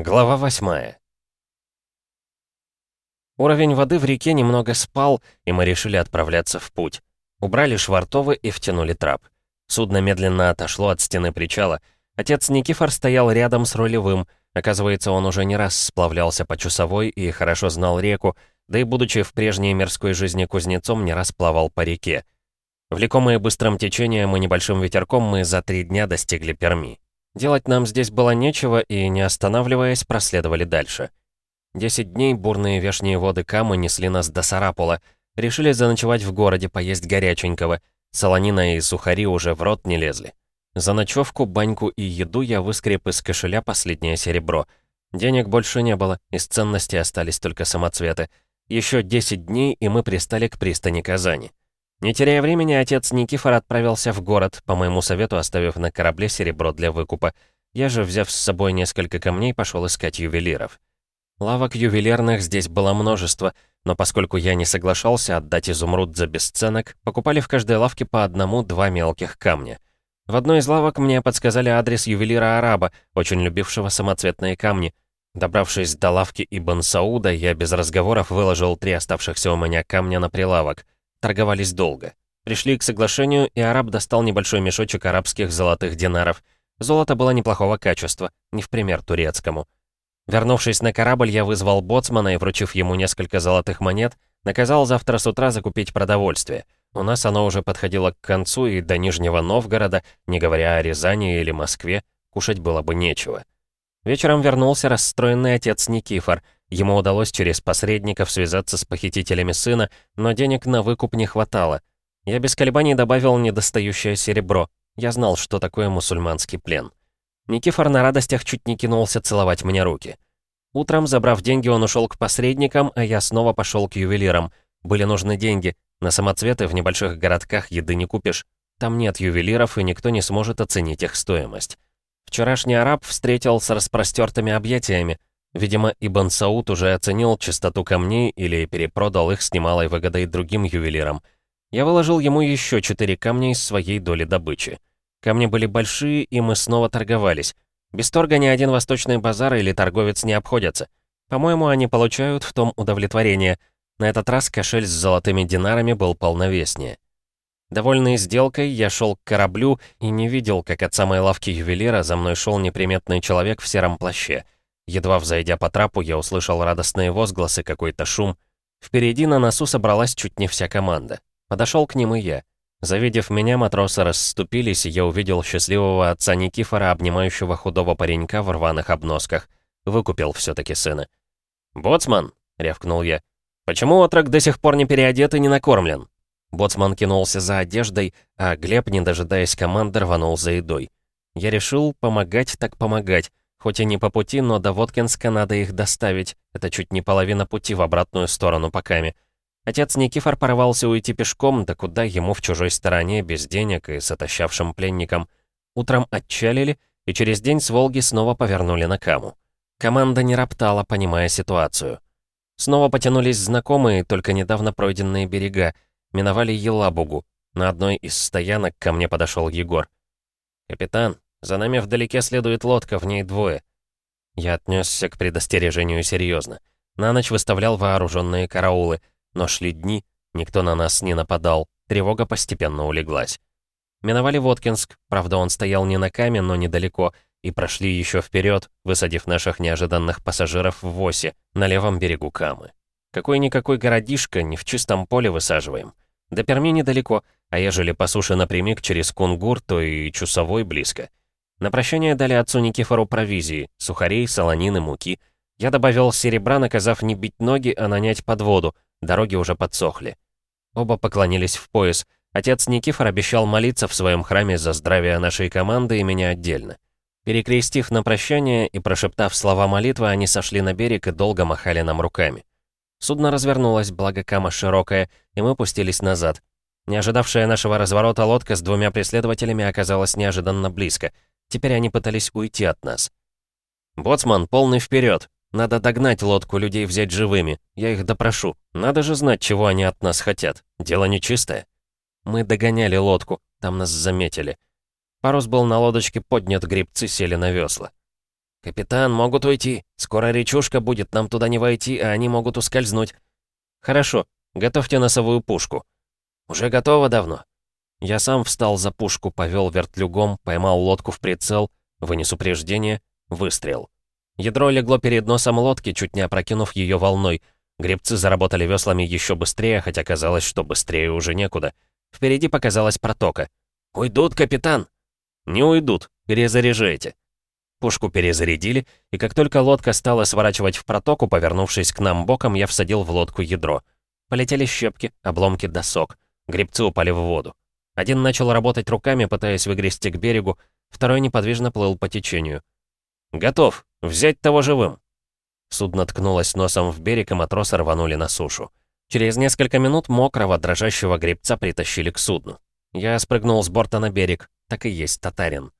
Глава восьмая. Уровень воды в реке немного спал, и мы решили отправляться в путь. Убрали швартовы и втянули трап. Судно медленно отошло от стены причала. Отец Никифор стоял рядом с рулевым. Оказывается, он уже не раз сплавлялся по часовой и хорошо знал реку, да и, будучи в прежней мирской жизни кузнецом, не раз плавал по реке. Влекомые быстрым течением и небольшим ветерком, мы за три дня достигли Перми. Делать нам здесь было нечего, и, не останавливаясь, проследовали дальше. Десять дней бурные вешние воды Камы несли нас до Сарапула. Решили заночевать в городе, поесть горяченького. Солонина и сухари уже в рот не лезли. За ночевку, баньку и еду я выскреб из кошеля последнее серебро. Денег больше не было, из ценностей остались только самоцветы. Еще 10 дней, и мы пристали к пристани Казани. Не теряя времени, отец Никифор отправился в город, по моему совету оставив на корабле серебро для выкупа. Я же, взяв с собой несколько камней, пошел искать ювелиров. Лавок ювелирных здесь было множество, но поскольку я не соглашался отдать изумруд за бесценок, покупали в каждой лавке по одному-два мелких камня. В одной из лавок мне подсказали адрес ювелира-араба, очень любившего самоцветные камни. Добравшись до лавки Ибн Сауда, я без разговоров выложил три оставшихся у меня камня на прилавок — Торговались долго. Пришли к соглашению, и араб достал небольшой мешочек арабских золотых динаров. Золото было неплохого качества, не в пример турецкому. Вернувшись на корабль, я вызвал боцмана и, вручив ему несколько золотых монет, наказал завтра с утра закупить продовольствие. У нас оно уже подходило к концу, и до Нижнего Новгорода, не говоря о Рязани или Москве, кушать было бы нечего. Вечером вернулся расстроенный отец Никифор — Ему удалось через посредников связаться с похитителями сына, но денег на выкуп не хватало. Я без колебаний добавил недостающее серебро. Я знал, что такое мусульманский плен. Никифор на радостях чуть не кинулся целовать мне руки. Утром, забрав деньги, он ушел к посредникам, а я снова пошел к ювелирам. Были нужны деньги. На самоцветы в небольших городках еды не купишь. Там нет ювелиров, и никто не сможет оценить их стоимость. Вчерашний араб встретил с распростертыми объятиями. Видимо, Ибн Сауд уже оценил чистоту камней или перепродал их с немалой выгодой другим ювелирам. Я выложил ему еще четыре камня из своей доли добычи. Камни были большие, и мы снова торговались. Без торга ни один восточный базар или торговец не обходятся. По-моему, они получают в том удовлетворение. На этот раз кошель с золотыми динарами был полновеснее. Довольный сделкой, я шел к кораблю и не видел, как от самой лавки ювелира за мной шел неприметный человек в сером плаще — Едва взойдя по трапу, я услышал радостные возгласы, какой-то шум. Впереди на носу собралась чуть не вся команда. Подошел к ним и я. Завидев меня, матросы расступились, и я увидел счастливого отца Никифора, обнимающего худого паренька в рваных обносках. Выкупил все таки сына. «Боцман!» — рявкнул я. «Почему отрок до сих пор не переодет и не накормлен?» Боцман кинулся за одеждой, а Глеб, не дожидаясь команды, рванул за едой. Я решил помогать так помогать, Хоть и не по пути, но до Воткинска надо их доставить. Это чуть не половина пути в обратную сторону по Каме. Отец Никифор порвался уйти пешком, да куда ему в чужой стороне, без денег и с отощавшим пленником. Утром отчалили, и через день с Волги снова повернули на Каму. Команда не роптала, понимая ситуацию. Снова потянулись знакомые, только недавно пройденные берега. Миновали Елабугу. На одной из стоянок ко мне подошел Егор. «Капитан, за нами вдалеке следует лодка, в ней двое. Я отнесся к предостережению серьезно. На ночь выставлял вооруженные караулы, но шли дни, никто на нас не нападал, тревога постепенно улеглась. Миновали Воткинск, правда он стоял не на каме, но недалеко, и прошли еще вперед, высадив наших неожиданных пассажиров в Восе, на левом берегу Камы. Какой-никакой городишко, не в чистом поле высаживаем. До Перми недалеко, а ежели по суше напрямик через Кунгур, то и Чусовой близко. На прощание дали отцу Никифору провизии, сухарей, солонины, муки. Я добавил серебра, наказав не бить ноги, а нанять под воду. Дороги уже подсохли. Оба поклонились в пояс. Отец Никифор обещал молиться в своем храме за здравие нашей команды и меня отдельно. Перекрестив на прощание и прошептав слова молитвы, они сошли на берег и долго махали нам руками. Судно развернулось, благо кама широкая, и мы пустились назад. Не ожидавшая нашего разворота лодка с двумя преследователями оказалась неожиданно близко — Теперь они пытались уйти от нас. «Боцман, полный вперед! Надо догнать лодку, людей взять живыми. Я их допрошу. Надо же знать, чего они от нас хотят. Дело нечистое». Мы догоняли лодку, там нас заметили. Парус был на лодочке поднят, гребцы сели на весла. «Капитан, могут уйти. Скоро речушка будет, нам туда не войти, а они могут ускользнуть». «Хорошо. Готовьте носовую пушку». «Уже готово давно». Я сам встал за пушку, повел вертлюгом, поймал лодку в прицел, вынес упреждение, выстрел. Ядро легло перед носом лодки, чуть не опрокинув ее волной. Гребцы заработали веслами еще быстрее, хотя казалось, что быстрее уже некуда. Впереди показалась протока. «Уйдут, капитан!» «Не уйдут, перезаряжайте». Пушку перезарядили, и как только лодка стала сворачивать в протоку, повернувшись к нам боком, я всадил в лодку ядро. Полетели щепки, обломки досок. Гребцы упали в воду. Один начал работать руками, пытаясь выгрести к берегу, второй неподвижно плыл по течению. «Готов! Взять того живым!» Судно ткнулось носом в берег, и матросы рванули на сушу. Через несколько минут мокрого, дрожащего гребца притащили к судну. Я спрыгнул с борта на берег. Так и есть татарин.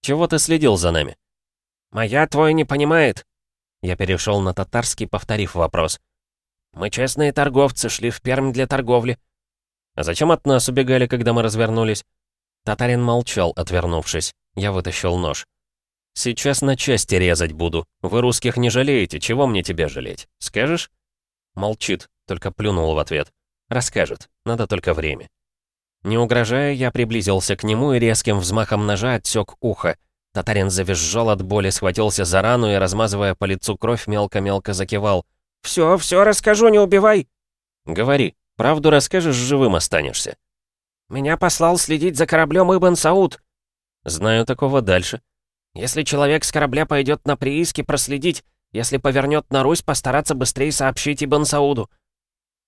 «Чего ты следил за нами?» «Моя твой не понимает». Я перешел на татарский, повторив вопрос. «Мы честные торговцы, шли в Пермь для торговли». «А зачем от нас убегали, когда мы развернулись?» Татарин молчал, отвернувшись. Я вытащил нож. «Сейчас на части резать буду. Вы русских не жалеете, чего мне тебя жалеть? Скажешь?» Молчит, только плюнул в ответ. «Расскажет, надо только время». Не угрожая, я приблизился к нему и резким взмахом ножа отсек ухо. Татарин завизжал от боли, схватился за рану и, размазывая по лицу кровь, мелко-мелко закивал. «Все, все расскажу, не убивай!» «Говори, правду расскажешь, живым останешься». «Меня послал следить за кораблем Ибн Сауд». «Знаю такого дальше». Если человек с корабля пойдет на прииски, проследить. Если повернет на Русь, постараться быстрее сообщить Ибн Сауду.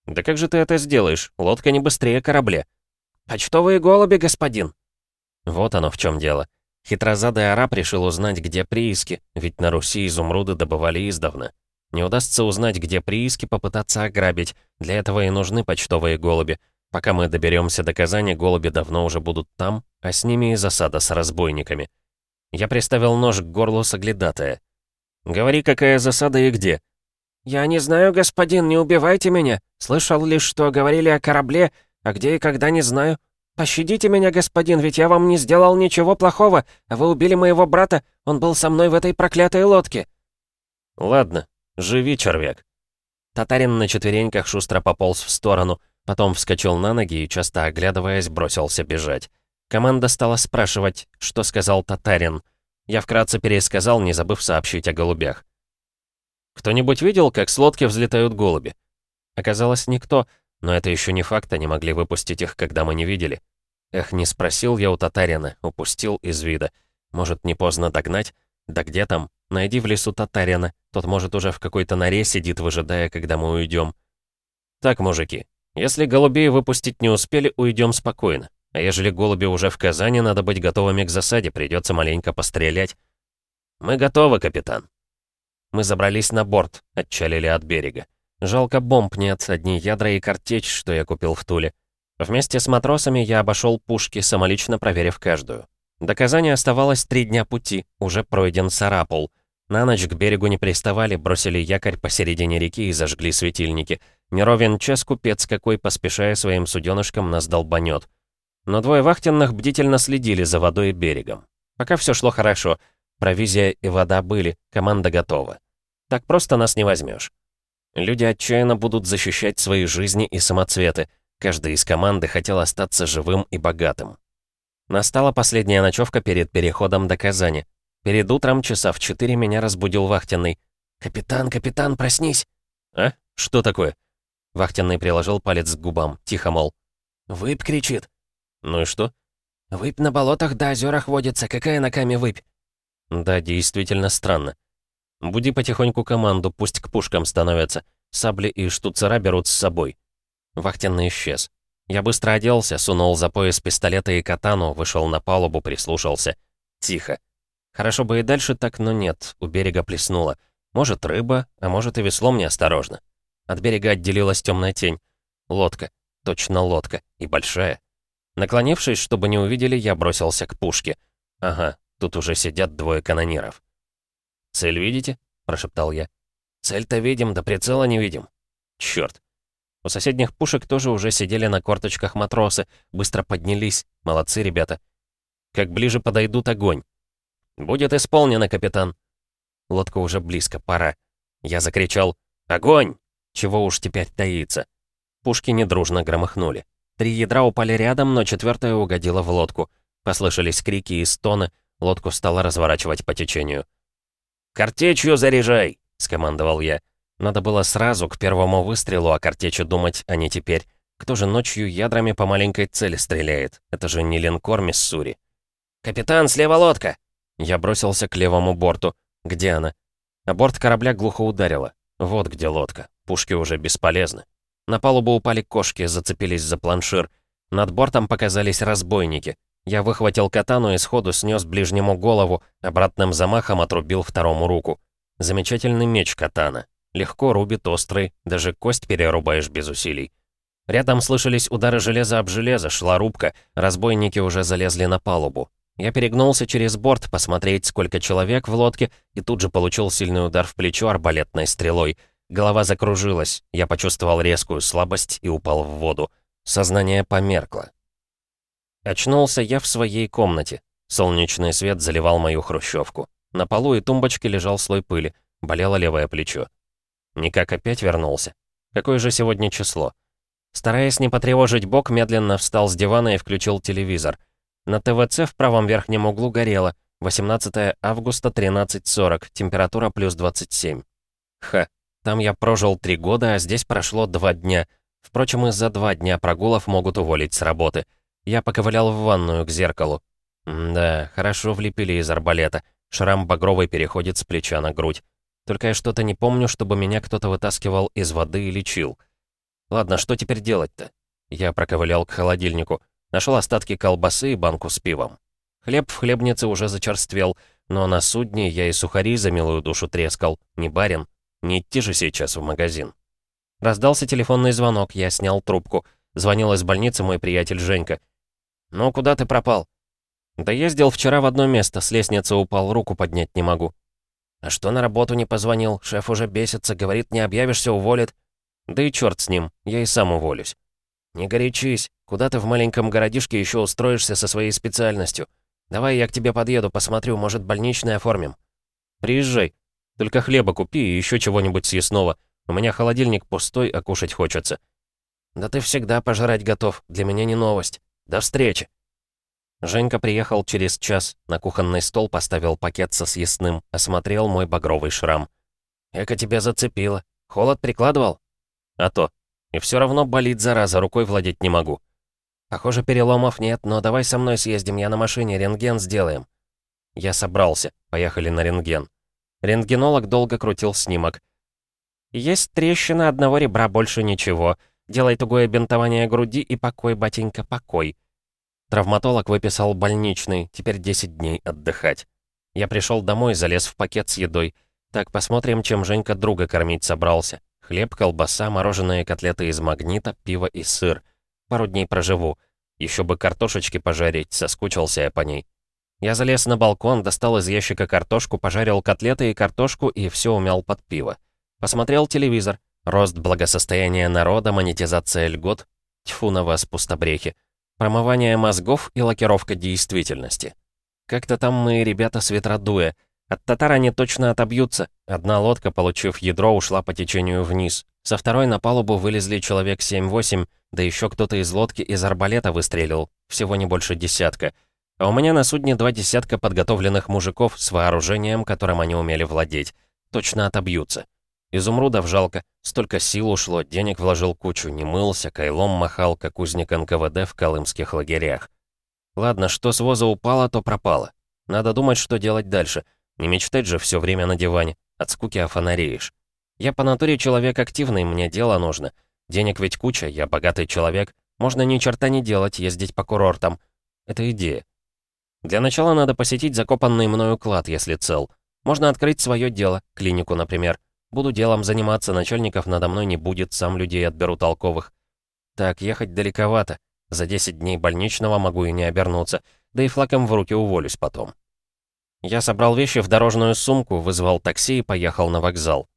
Да как же ты это сделаешь? Лодка не быстрее корабля. Почтовые голуби, господин. Вот оно в чем дело. Хитрозадый араб решил узнать, где прииски, ведь на Руси изумруды добывали издавна. Не удастся узнать, где прииски, попытаться ограбить. Для этого и нужны почтовые голуби. Пока мы доберемся до Казани, голуби давно уже будут там, а с ними и засада с разбойниками. Я приставил нож к горлу соглядатая. «Говори, какая засада и где?» «Я не знаю, господин, не убивайте меня. Слышал лишь, что говорили о корабле, а где и когда не знаю. Пощадите меня, господин, ведь я вам не сделал ничего плохого, а вы убили моего брата, он был со мной в этой проклятой лодке». «Ладно, живи, червяк». Татарин на четвереньках шустро пополз в сторону, потом вскочил на ноги и, часто оглядываясь, бросился бежать. Команда стала спрашивать, что сказал татарин. Я вкратце пересказал, не забыв сообщить о голубях. «Кто-нибудь видел, как с лодки взлетают голуби?» Оказалось, никто, но это еще не факт, они могли выпустить их, когда мы не видели. Эх, не спросил я у татарина, упустил из вида. Может, не поздно догнать? Да где там? Найди в лесу татарина, тот, может, уже в какой-то норе сидит, выжидая, когда мы уйдем. Так, мужики, если голубей выпустить не успели, уйдем спокойно. А ежели голуби уже в Казани, надо быть готовыми к засаде, придется маленько пострелять. Мы готовы, капитан. Мы забрались на борт, отчалили от берега. Жалко бомб нет, одни ядра и картечь, что я купил в Туле. Вместе с матросами я обошел пушки, самолично проверив каждую. До Казани оставалось три дня пути, уже пройден Сарапул. На ночь к берегу не приставали, бросили якорь посередине реки и зажгли светильники. Неровен час купец какой, поспешая своим суденышком, нас долбанет. Но двое вахтенных бдительно следили за водой и берегом. Пока все шло хорошо. Провизия и вода были, команда готова. Так просто нас не возьмешь. Люди отчаянно будут защищать свои жизни и самоцветы. Каждый из команды хотел остаться живым и богатым. Настала последняя ночевка перед переходом до Казани. Перед утром часа в четыре меня разбудил вахтенный. «Капитан, капитан, проснись!» «А? Что такое?» Вахтенный приложил палец к губам, тихо, мол. «Выпь!» — кричит. «Ну и что?» «Выпь на болотах да озерах водится. Какая на каме выпь?» «Да, действительно странно. Буди потихоньку команду, пусть к пушкам становятся. Сабли и штуцера берут с собой». Вахтенный исчез. Я быстро оделся, сунул за пояс пистолета и катану, вышел на палубу, прислушался. Тихо. Хорошо бы и дальше так, но нет, у берега плеснуло. Может, рыба, а может и веслом неосторожно. От берега отделилась темная тень. Лодка. Точно лодка. И большая. Наклонившись, чтобы не увидели, я бросился к пушке. Ага, тут уже сидят двое канониров. «Цель видите?» — прошептал я. «Цель-то видим, да прицела не видим». «Чёрт». У соседних пушек тоже уже сидели на корточках матросы, быстро поднялись. Молодцы ребята. Как ближе подойдут огонь. «Будет исполнено, капитан». Лодка уже близко, пора. Я закричал «Огонь!» Чего уж теперь таится. Пушки недружно громыхнули. Три ядра упали рядом, но четвертое угодило в лодку. Послышались крики и стоны, лодку стало разворачивать по течению. «Картечью заряжай!» — скомандовал я. Надо было сразу к первому выстрелу о картечи думать, а не теперь. Кто же ночью ядрами по маленькой цели стреляет? Это же не линкор Миссури. «Капитан, слева лодка!» Я бросился к левому борту. Где она? А борт корабля глухо ударило. Вот где лодка. Пушки уже бесполезны. На палубу упали кошки, зацепились за планшир. Над бортом показались разбойники. Я выхватил катану и сходу снес ближнему голову, обратным замахом отрубил второму руку. Замечательный меч катана. Легко рубит острый, даже кость перерубаешь без усилий. Рядом слышались удары железа об железо, шла рубка, разбойники уже залезли на палубу. Я перегнулся через борт, посмотреть, сколько человек в лодке, и тут же получил сильный удар в плечо арбалетной стрелой. Голова закружилась, я почувствовал резкую слабость и упал в воду. Сознание померкло. Очнулся я в своей комнате. Солнечный свет заливал мою хрущевку. На полу и тумбочке лежал слой пыли, болело левое плечо. Никак опять вернулся. Какое же сегодня число? Стараясь не потревожить бок, медленно встал с дивана и включил телевизор. На ТВЦ в правом верхнем углу горело. 18 августа, 13.40, температура плюс 27. Ха, там я прожил три года, а здесь прошло два дня. Впрочем, из-за два дня прогулов могут уволить с работы. Я поковылял в ванную к зеркалу. М да, хорошо влепили из арбалета. Шрам багровый переходит с плеча на грудь. Только я что-то не помню, чтобы меня кто-то вытаскивал из воды и лечил. Ладно, что теперь делать-то? Я проковылял к холодильнику. Нашел остатки колбасы и банку с пивом. Хлеб в хлебнице уже зачерствел, но на судне я и сухари за милую душу трескал. Не барин. Не идти же сейчас в магазин. Раздался телефонный звонок, я снял трубку. Звонил из больницы мой приятель Женька. «Ну, куда ты пропал?» «Да ездил вчера в одно место, с лестницы упал, руку поднять не могу». «А что на работу не позвонил? Шеф уже бесится, говорит, не объявишься, уволит». «Да и черт с ним, я и сам уволюсь». «Не горячись. Куда ты в маленьком городишке еще устроишься со своей специальностью? Давай я к тебе подъеду, посмотрю, может, больничный оформим». «Приезжай. Только хлеба купи и еще чего-нибудь съестного. У меня холодильник пустой, а кушать хочется». «Да ты всегда пожрать готов. Для меня не новость. До встречи». Женька приехал через час, на кухонный стол поставил пакет со съестным, осмотрел мой багровый шрам. «Эка тебя зацепило. Холод прикладывал?» «А то. И все равно болит, зараза, рукой владеть не могу». «Похоже, переломов нет, но давай со мной съездим, я на машине, рентген сделаем». Я собрался, поехали на рентген. Рентгенолог долго крутил снимок. «Есть трещина одного ребра, больше ничего. Делай тугое бинтование груди и покой, батенька, покой». Травматолог выписал больничный, теперь 10 дней отдыхать. Я пришел домой, залез в пакет с едой. Так, посмотрим, чем Женька друга кормить собрался. Хлеб, колбаса, мороженые котлеты из магнита, пиво и сыр. Пару дней проживу. Еще бы картошечки пожарить, соскучился я по ней. Я залез на балкон, достал из ящика картошку, пожарил котлеты и картошку и все умял под пиво. Посмотрел телевизор. Рост благосостояния народа, монетизация льгот. Тьфу на вас, пустобрехи. Промывание мозгов и лакировка действительности. Как-то там мы, ребята, с ветродуя. От татар они точно отобьются. Одна лодка, получив ядро, ушла по течению вниз. Со второй на палубу вылезли человек 7-8, да еще кто-то из лодки из арбалета выстрелил. Всего не больше десятка. А у меня на судне два десятка подготовленных мужиков с вооружением, которым они умели владеть. Точно отобьются. Изумрудов жалко. Столько сил ушло, денег вложил кучу, не мылся, кайлом махал, как узник НКВД в колымских лагерях. Ладно, что с воза упало, то пропало. Надо думать, что делать дальше. Не мечтать же все время на диване. От скуки офонареешь. Я по натуре человек активный, мне дело нужно. Денег ведь куча, я богатый человек. Можно ни черта не делать, ездить по курортам. Это идея. Для начала надо посетить закопанный мною клад, если цел. Можно открыть свое дело, клинику, например. Буду делом заниматься, начальников надо мной не будет, сам людей отберу толковых. Так, ехать далековато. За 10 дней больничного могу и не обернуться. Да и флаком в руки уволюсь потом. Я собрал вещи в дорожную сумку, вызвал такси и поехал на вокзал.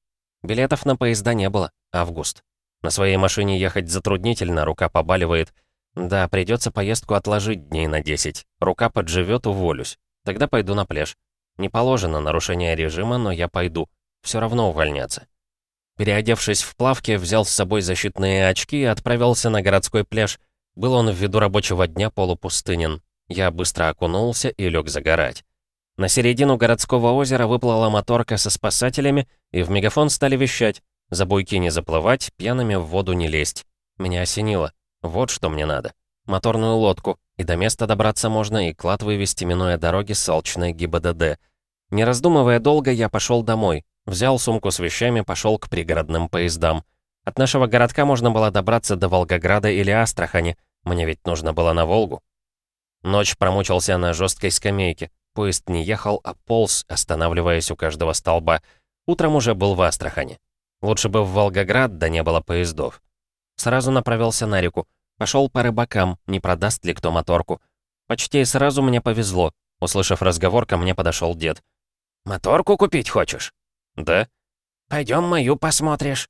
Билетов на поезда не было. Август. На своей машине ехать затруднительно, рука побаливает. Да, придется поездку отложить дней на 10. Рука подживет, уволюсь. Тогда пойду на пляж. Не положено нарушение режима, но я пойду. Все равно увольняться. Переодевшись в плавке, взял с собой защитные очки и отправился на городской пляж. Был он ввиду рабочего дня полупустынен. Я быстро окунулся и лег загорать. На середину городского озера выплыла моторка со спасателями, и в мегафон стали вещать. За буйки не заплывать, пьяными в воду не лезть. Меня осенило. Вот что мне надо. Моторную лодку, и до места добраться можно, и клад вывести, минуя дороги с Алчной ГИБДД. Не раздумывая долго, я пошел домой. Взял сумку с вещами, пошел к пригородным поездам. От нашего городка можно было добраться до Волгограда или Астрахани. Мне ведь нужно было на Волгу. Ночь промучился на жесткой скамейке. Поезд не ехал, а полз, останавливаясь у каждого столба. Утром уже был в Астрахани. Лучше бы в Волгоград, да не было поездов. Сразу направился на реку. Пошел по рыбакам, не продаст ли кто моторку. Почти сразу мне повезло. Услышав разговор, ко мне подошел дед. «Моторку купить хочешь?» «Да». «Пойдем мою посмотришь».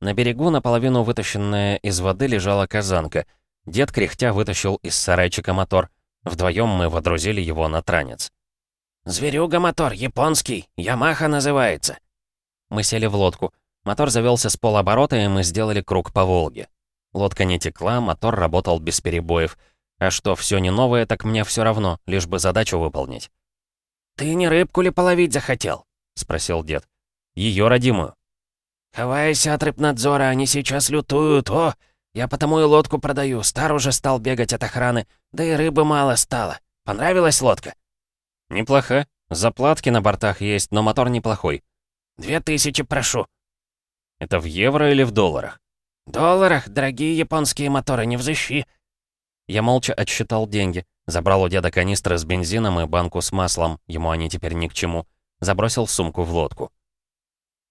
На берегу, наполовину вытащенная из воды, лежала казанка. Дед, кряхтя, вытащил из сарайчика мотор. Вдвоем мы водрузили его на транец. «Зверюга мотор, японский, Ямаха называется». Мы сели в лодку. Мотор завелся с полоборота, и мы сделали круг по Волге. Лодка не текла, мотор работал без перебоев. А что, все не новое, так мне все равно, лишь бы задачу выполнить. «Ты не рыбку ли половить захотел?» — спросил дед. Ее родимую». «Хавайся от рыбнадзора, они сейчас лютуют, о! Я потому и лодку продаю, стар уже стал бегать от охраны, да и рыбы мало стало. Понравилась лодка?» «Неплохо. Заплатки на бортах есть, но мотор неплохой». «Две тысячи прошу». «Это в евро или в долларах?» «Долларах, дорогие японские моторы, не взыщи». Я молча отсчитал деньги. Забрал у деда канистры с бензином и банку с маслом, ему они теперь ни к чему. Забросил сумку в лодку.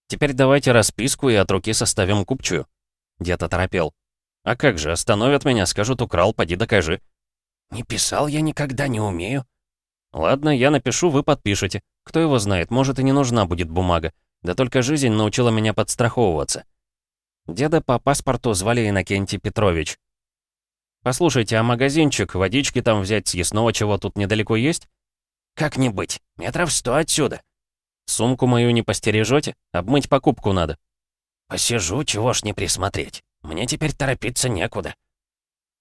«Теперь давайте расписку и от руки составим купчую». Дед оторопел. «А как же, остановят меня, скажут, украл, поди докажи». «Не писал я никогда, не умею». «Ладно, я напишу, вы подпишете. Кто его знает, может и не нужна будет бумага. Да только жизнь научила меня подстраховываться». Деда по паспорту звали Иннокентий Петрович. «Послушайте, а магазинчик, водички там взять, съестного чего тут недалеко есть?» «Как не быть, метров сто отсюда». «Сумку мою не постережете? Обмыть покупку надо». «Посижу, чего ж не присмотреть. Мне теперь торопиться некуда».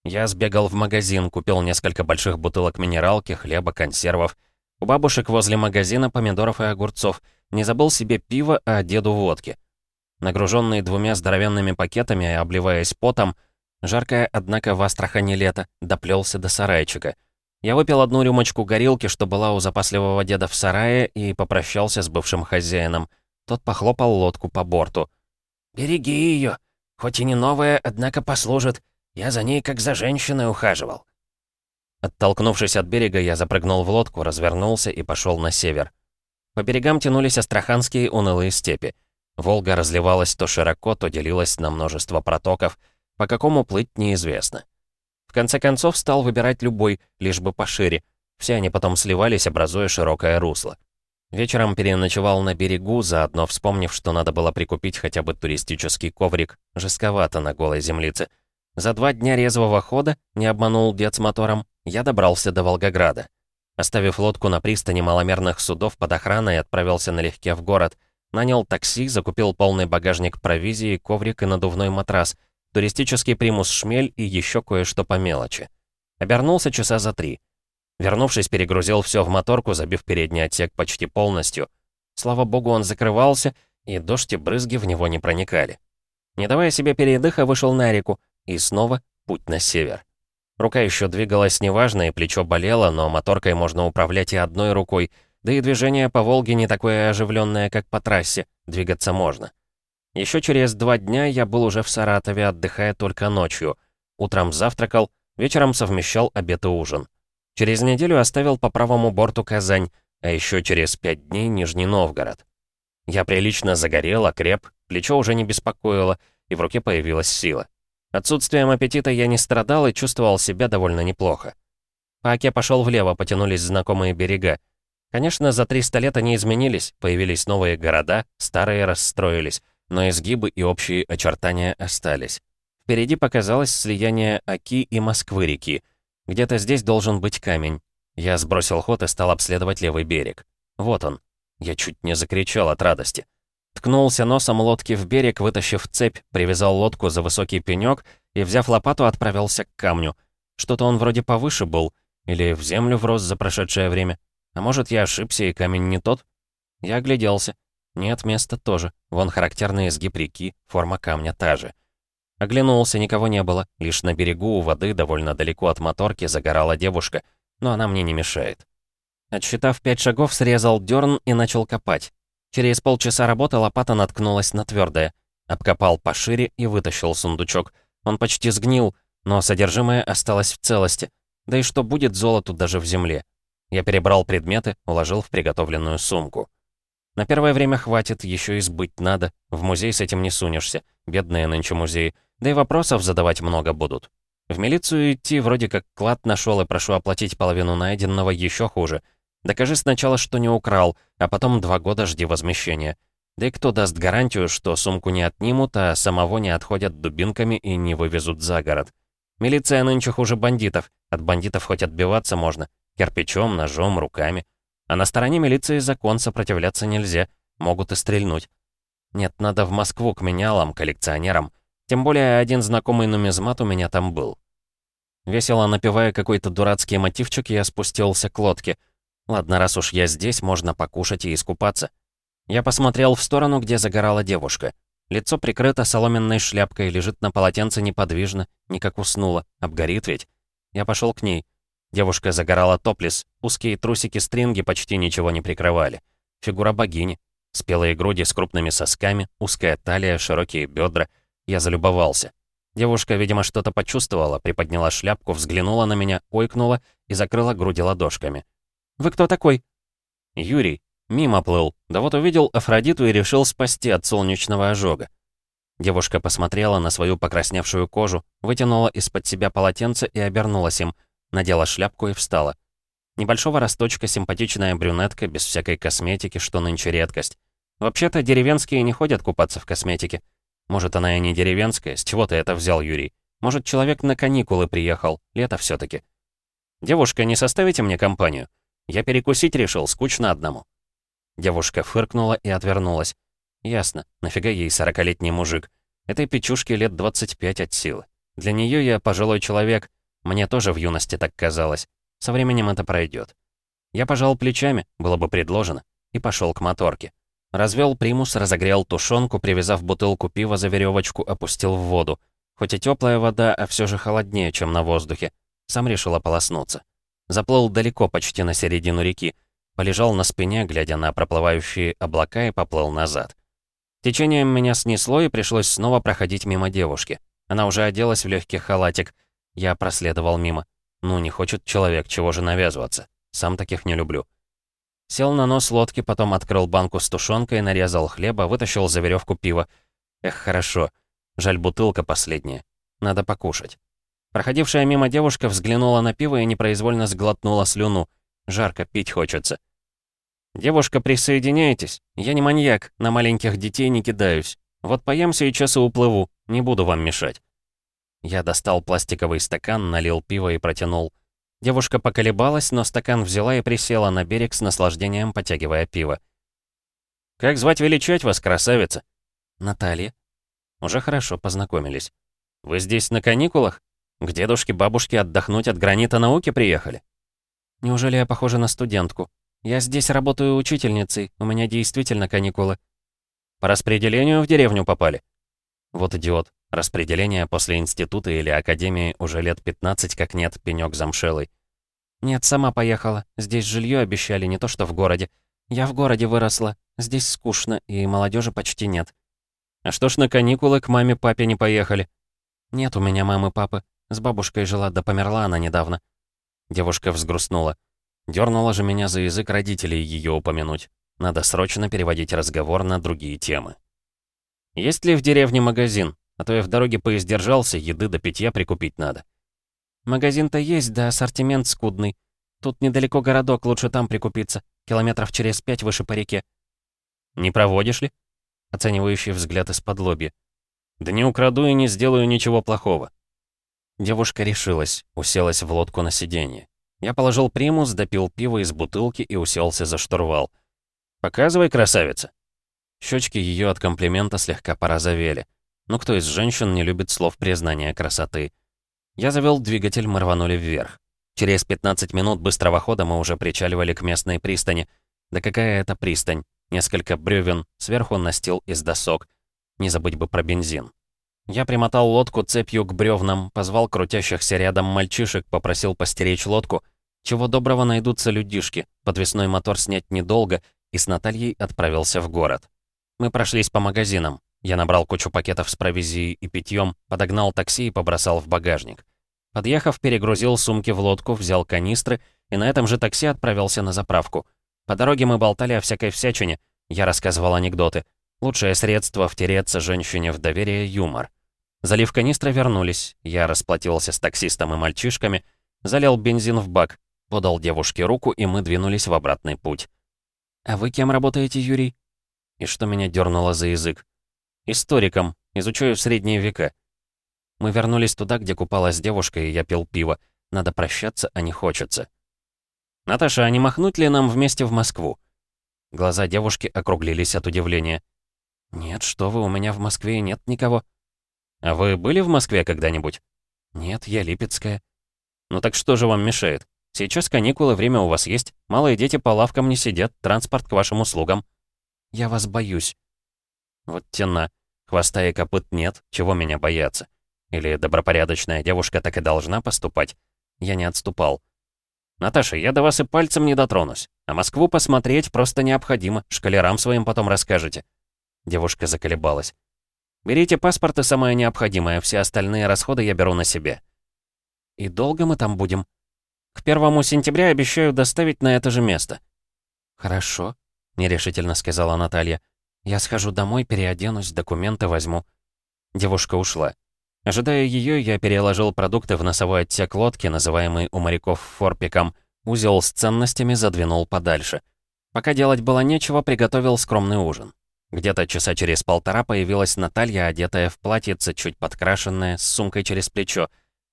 Я сбегал в магазин, купил несколько больших бутылок минералки, хлеба, консервов. У бабушек возле магазина помидоров и огурцов. Не забыл себе пива, а деду водки. Нагруженный двумя здоровенными пакетами и обливаясь потом, Жаркое, однако, в Астрахани лето, доплелся до сарайчика. Я выпил одну рюмочку горилки, что была у запасливого деда в сарае, и попрощался с бывшим хозяином. Тот похлопал лодку по борту. «Береги ее, Хоть и не новая, однако послужит. Я за ней как за женщиной ухаживал». Оттолкнувшись от берега, я запрыгнул в лодку, развернулся и пошел на север. По берегам тянулись астраханские унылые степи. Волга разливалась то широко, то делилась на множество протоков — по какому плыть неизвестно. В конце концов стал выбирать любой, лишь бы пошире. Все они потом сливались, образуя широкое русло. Вечером переночевал на берегу, заодно вспомнив, что надо было прикупить хотя бы туристический коврик. Жестковато на голой землице. За два дня резвого хода, не обманул дед с мотором, я добрался до Волгограда. Оставив лодку на пристани маломерных судов под охраной, отправился налегке в город. Нанял такси, закупил полный багажник провизии, коврик и надувной матрас — туристический примус «Шмель» и еще кое-что по мелочи. Обернулся часа за три. Вернувшись, перегрузил все в моторку, забив передний отсек почти полностью. Слава богу, он закрывался, и дождь и брызги в него не проникали. Не давая себе передыха, вышел на реку, и снова путь на север. Рука еще двигалась неважно, и плечо болело, но моторкой можно управлять и одной рукой, да и движение по Волге не такое оживленное, как по трассе, двигаться можно. Еще через два дня я был уже в Саратове, отдыхая только ночью. Утром завтракал, вечером совмещал обед и ужин. Через неделю оставил по правому борту Казань, а еще через пять дней Нижний Новгород. Я прилично загорел, окреп, плечо уже не беспокоило, и в руке появилась сила. Отсутствием аппетита я не страдал и чувствовал себя довольно неплохо. По оке пошел влево, потянулись знакомые берега. Конечно, за 300 лет они изменились, появились новые города, старые расстроились но изгибы и общие очертания остались. Впереди показалось слияние Оки и Москвы-реки. Где-то здесь должен быть камень. Я сбросил ход и стал обследовать левый берег. Вот он. Я чуть не закричал от радости. Ткнулся носом лодки в берег, вытащив цепь, привязал лодку за высокий пенёк и, взяв лопату, отправился к камню. Что-то он вроде повыше был, или в землю врос за прошедшее время. А может, я ошибся, и камень не тот? Я огляделся. Нет, место тоже. Вон характерный изгиб реки, форма камня та же. Оглянулся, никого не было. Лишь на берегу у воды, довольно далеко от моторки, загорала девушка, но она мне не мешает. Отсчитав пять шагов, срезал дерн и начал копать. Через полчаса работы лопата наткнулась на твердое. Обкопал пошире и вытащил сундучок. Он почти сгнил, но содержимое осталось в целости. Да и что будет золоту даже в земле? Я перебрал предметы, уложил в приготовленную сумку. На первое время хватит, еще и сбыть надо. В музей с этим не сунешься. Бедные нынче музеи. Да и вопросов задавать много будут. В милицию идти вроде как клад нашел и прошу оплатить половину найденного еще хуже. Докажи сначала, что не украл, а потом два года жди возмещения. Да и кто даст гарантию, что сумку не отнимут, а самого не отходят дубинками и не вывезут за город? Милиция нынче хуже бандитов. От бандитов хоть отбиваться можно. Кирпичом, ножом, руками. А на стороне милиции закон сопротивляться нельзя. Могут и стрельнуть. Нет, надо в Москву к менялам, коллекционерам. Тем более один знакомый нумизмат у меня там был. Весело напевая какой-то дурацкий мотивчик, я спустился к лодке. Ладно, раз уж я здесь, можно покушать и искупаться. Я посмотрел в сторону, где загорала девушка. Лицо прикрыто соломенной шляпкой, лежит на полотенце неподвижно, никак уснула. Обгорит ведь. Я пошел к ней. Девушка загорала топлес, узкие трусики-стринги почти ничего не прикрывали. Фигура богини. Спелые груди с крупными сосками, узкая талия, широкие бедра — я залюбовался. Девушка, видимо, что-то почувствовала, приподняла шляпку, взглянула на меня, ойкнула и закрыла груди ладошками. «Вы кто такой?» «Юрий. Мимо плыл. Да вот увидел Афродиту и решил спасти от солнечного ожога». Девушка посмотрела на свою покрасневшую кожу, вытянула из-под себя полотенце и обернулась им, надела шляпку и встала. Небольшого росточка симпатичная брюнетка, без всякой косметики, что нынче редкость. Вообще-то деревенские не ходят купаться в косметике. Может, она и не деревенская, с чего ты это взял, Юрий? Может, человек на каникулы приехал, лето все таки «Девушка, не составите мне компанию? Я перекусить решил, скучно одному». Девушка фыркнула и отвернулась. «Ясно, нафига ей сорокалетний мужик? Этой печушке лет 25 от силы. Для нее я пожилой человек, мне тоже в юности так казалось. Со временем это пройдет. Я пожал плечами, было бы предложено, и пошел к моторке. Развел примус, разогрел тушенку, привязав бутылку пива за веревочку, опустил в воду. Хоть и теплая вода, а все же холоднее, чем на воздухе. Сам решил ополоснуться. Заплыл далеко, почти на середину реки. Полежал на спине, глядя на проплывающие облака, и поплыл назад. Течением меня снесло, и пришлось снова проходить мимо девушки. Она уже оделась в легкий халатик. Я проследовал мимо. Ну, не хочет человек, чего же навязываться. Сам таких не люблю. Сел на нос лодки, потом открыл банку с тушенкой, нарезал хлеба, вытащил за веревку пива. Эх, хорошо. Жаль, бутылка последняя. Надо покушать. Проходившая мимо девушка взглянула на пиво и непроизвольно сглотнула слюну. Жарко, пить хочется. «Девушка, присоединяйтесь. Я не маньяк, на маленьких детей не кидаюсь. Вот поем сейчас и уплыву, не буду вам мешать». Я достал пластиковый стакан, налил пиво и протянул. Девушка поколебалась, но стакан взяла и присела на берег с наслаждением, потягивая пиво. «Как звать величать вас, красавица?» «Наталья». «Уже хорошо познакомились. Вы здесь на каникулах? К дедушке-бабушке отдохнуть от гранита науки приехали?» «Неужели я похожа на студентку? Я здесь работаю учительницей, у меня действительно каникулы». «По распределению в деревню попали?» «Вот идиот. Распределение после института или академии уже лет 15 как нет, пенёк замшелый. Нет, сама поехала. Здесь жилье обещали, не то что в городе. Я в городе выросла. Здесь скучно, и молодежи почти нет. А что ж на каникулы к маме-папе не поехали? Нет у меня мамы-папы. С бабушкой жила, да померла она недавно. Девушка взгрустнула. Дёрнула же меня за язык родителей ее упомянуть. Надо срочно переводить разговор на другие темы. Есть ли в деревне магазин? А то я в дороге поиздержался, еды до питья прикупить надо. Магазин-то есть, да ассортимент скудный. Тут недалеко городок, лучше там прикупиться. Километров через пять выше по реке. Не проводишь ли? Оценивающий взгляд из-под лоби. Да не украду и не сделаю ничего плохого. Девушка решилась, уселась в лодку на сиденье. Я положил примус, допил пиво из бутылки и уселся за штурвал. «Показывай, красавица!» Щечки ее от комплимента слегка порозовели. Но кто из женщин не любит слов признания красоты? Я завел двигатель, мы рванули вверх. Через 15 минут быстрого хода мы уже причаливали к местной пристани. Да какая это пристань? Несколько бревен, сверху настил из досок. Не забыть бы про бензин. Я примотал лодку цепью к бревнам, позвал крутящихся рядом мальчишек, попросил постеречь лодку. Чего доброго найдутся людишки, подвесной мотор снять недолго, и с Натальей отправился в город. Мы прошлись по магазинам. Я набрал кучу пакетов с провизией и питьем, подогнал такси и побросал в багажник. Подъехав, перегрузил сумки в лодку, взял канистры и на этом же такси отправился на заправку. По дороге мы болтали о всякой всячине. Я рассказывал анекдоты. Лучшее средство втереться женщине в доверие — юмор. Залив канистры вернулись. Я расплатился с таксистом и мальчишками, залил бензин в бак, подал девушке руку, и мы двинулись в обратный путь. «А вы кем работаете, Юрий?» И что меня дернуло за язык? «Историком. Изучаю средние века». Мы вернулись туда, где купалась девушка, и я пил пиво. Надо прощаться, а не хочется. «Наташа, а не махнуть ли нам вместе в Москву?» Глаза девушки округлились от удивления. «Нет, что вы, у меня в Москве нет никого». «А вы были в Москве когда-нибудь?» «Нет, я Липецкая». «Ну так что же вам мешает? Сейчас каникулы, время у вас есть. Малые дети по лавкам не сидят, транспорт к вашим услугам». «Я вас боюсь». «Вот тена. Хвоста и копыт нет, чего меня бояться?» Или добропорядочная девушка так и должна поступать? Я не отступал. «Наташа, я до вас и пальцем не дотронусь. А Москву посмотреть просто необходимо. Шкалерам своим потом расскажете». Девушка заколебалась. «Берите паспорт и самое необходимое. Все остальные расходы я беру на себе». «И долго мы там будем?» «К первому сентября обещаю доставить на это же место». «Хорошо», — нерешительно сказала Наталья. «Я схожу домой, переоденусь, документы возьму». Девушка ушла. Ожидая ее, я переложил продукты в носовой отсек лодки, называемый у моряков форпиком, узел с ценностями задвинул подальше. Пока делать было нечего, приготовил скромный ужин. Где-то часа через полтора появилась Наталья, одетая в платьице, чуть подкрашенная, с сумкой через плечо.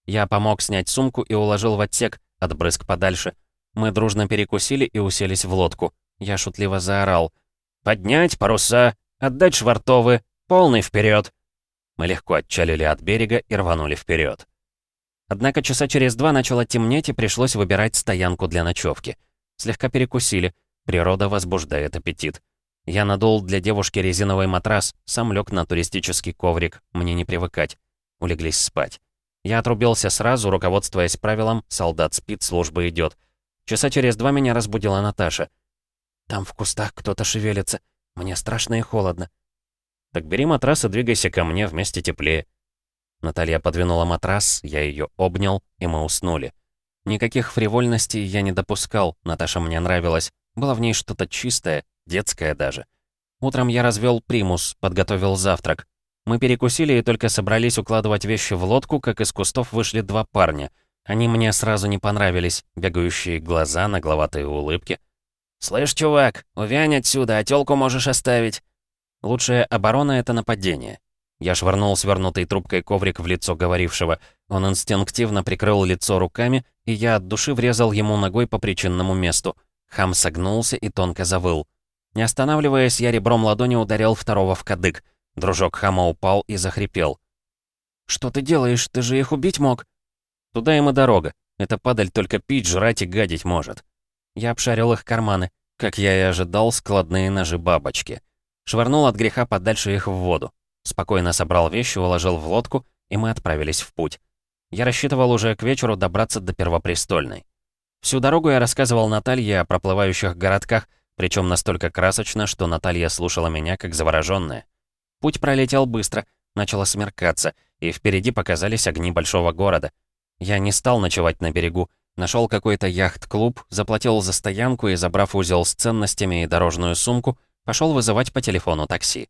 Я помог снять сумку и уложил в отсек, отбрызг подальше. Мы дружно перекусили и уселись в лодку. Я шутливо заорал. «Поднять паруса! Отдать швартовы! Полный вперед! Мы легко отчалили от берега и рванули вперед. Однако часа через два начало темнеть и пришлось выбирать стоянку для ночевки. Слегка перекусили, природа возбуждает аппетит. Я надул для девушки резиновый матрас, сам лег на туристический коврик, мне не привыкать. Улеглись спать. Я отрубился сразу, руководствуясь правилом «солдат спит, служба идет». Часа через два меня разбудила Наташа. «Там в кустах кто-то шевелится. Мне страшно и холодно. «Так бери матрас и двигайся ко мне, вместе теплее». Наталья подвинула матрас, я ее обнял, и мы уснули. Никаких фривольностей я не допускал, Наташа мне нравилась. Было в ней что-то чистое, детское даже. Утром я развел примус, подготовил завтрак. Мы перекусили и только собрались укладывать вещи в лодку, как из кустов вышли два парня. Они мне сразу не понравились, бегающие глаза, нагловатые улыбки. «Слышь, чувак, увянь отсюда, а тёлку можешь оставить». Лучшая оборона — это нападение. Я швырнул свернутой трубкой коврик в лицо говорившего. Он инстинктивно прикрыл лицо руками, и я от души врезал ему ногой по причинному месту. Хам согнулся и тонко завыл. Не останавливаясь, я ребром ладони ударил второго в кадык. Дружок Хама упал и захрипел. «Что ты делаешь? Ты же их убить мог?» «Туда им и дорога. Эта падаль только пить, жрать и гадить может». Я обшарил их карманы. Как я и ожидал, складные ножи-бабочки. Швырнул от греха подальше их в воду. Спокойно собрал вещи, уложил в лодку, и мы отправились в путь. Я рассчитывал уже к вечеру добраться до Первопрестольной. Всю дорогу я рассказывал Наталье о проплывающих городках, причем настолько красочно, что Наталья слушала меня как заворожённая. Путь пролетел быстро, начало смеркаться, и впереди показались огни большого города. Я не стал ночевать на берегу, нашел какой-то яхт-клуб, заплатил за стоянку и, забрав узел с ценностями и дорожную сумку, Пошел вызывать по телефону такси.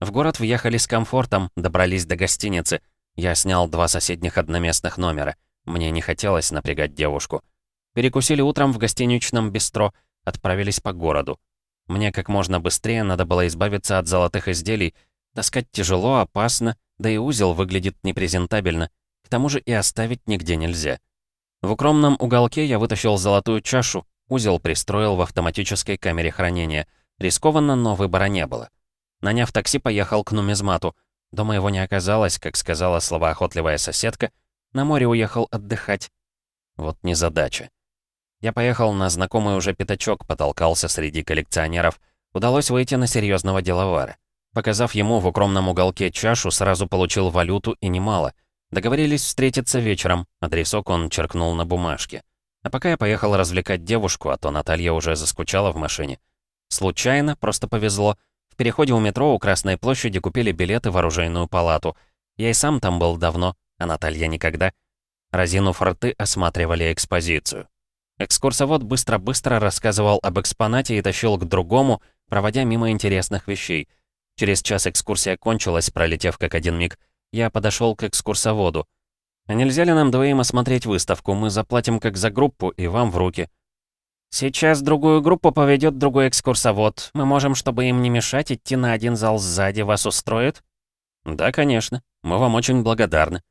В город въехали с комфортом, добрались до гостиницы. Я снял два соседних одноместных номера. Мне не хотелось напрягать девушку. Перекусили утром в гостиничном бистро, отправились по городу. Мне как можно быстрее надо было избавиться от золотых изделий. Таскать тяжело, опасно, да и узел выглядит непрезентабельно. К тому же и оставить нигде нельзя. В укромном уголке я вытащил золотую чашу, узел пристроил в автоматической камере хранения — Рискованно, но выбора не было. Наняв такси, поехал к нумизмату. Дома его не оказалось, как сказала словоохотливая соседка. На море уехал отдыхать. Вот незадача. Я поехал на знакомый уже пятачок, потолкался среди коллекционеров. Удалось выйти на серьезного деловара. Показав ему в укромном уголке чашу, сразу получил валюту и немало. Договорились встретиться вечером, адресок он черкнул на бумажке. А пока я поехал развлекать девушку, а то Наталья уже заскучала в машине. Случайно, просто повезло. В переходе у метро у Красной площади купили билеты в оружейную палату. Я и сам там был давно, а Наталья никогда. Разинув рты, осматривали экспозицию. Экскурсовод быстро-быстро рассказывал об экспонате и тащил к другому, проводя мимо интересных вещей. Через час экскурсия кончилась, пролетев как один миг. Я подошел к экскурсоводу. «А нельзя ли нам двоим осмотреть выставку? Мы заплатим как за группу, и вам в руки». «Сейчас другую группу поведет другой экскурсовод. Мы можем, чтобы им не мешать, идти на один зал сзади. Вас устроит?» «Да, конечно. Мы вам очень благодарны».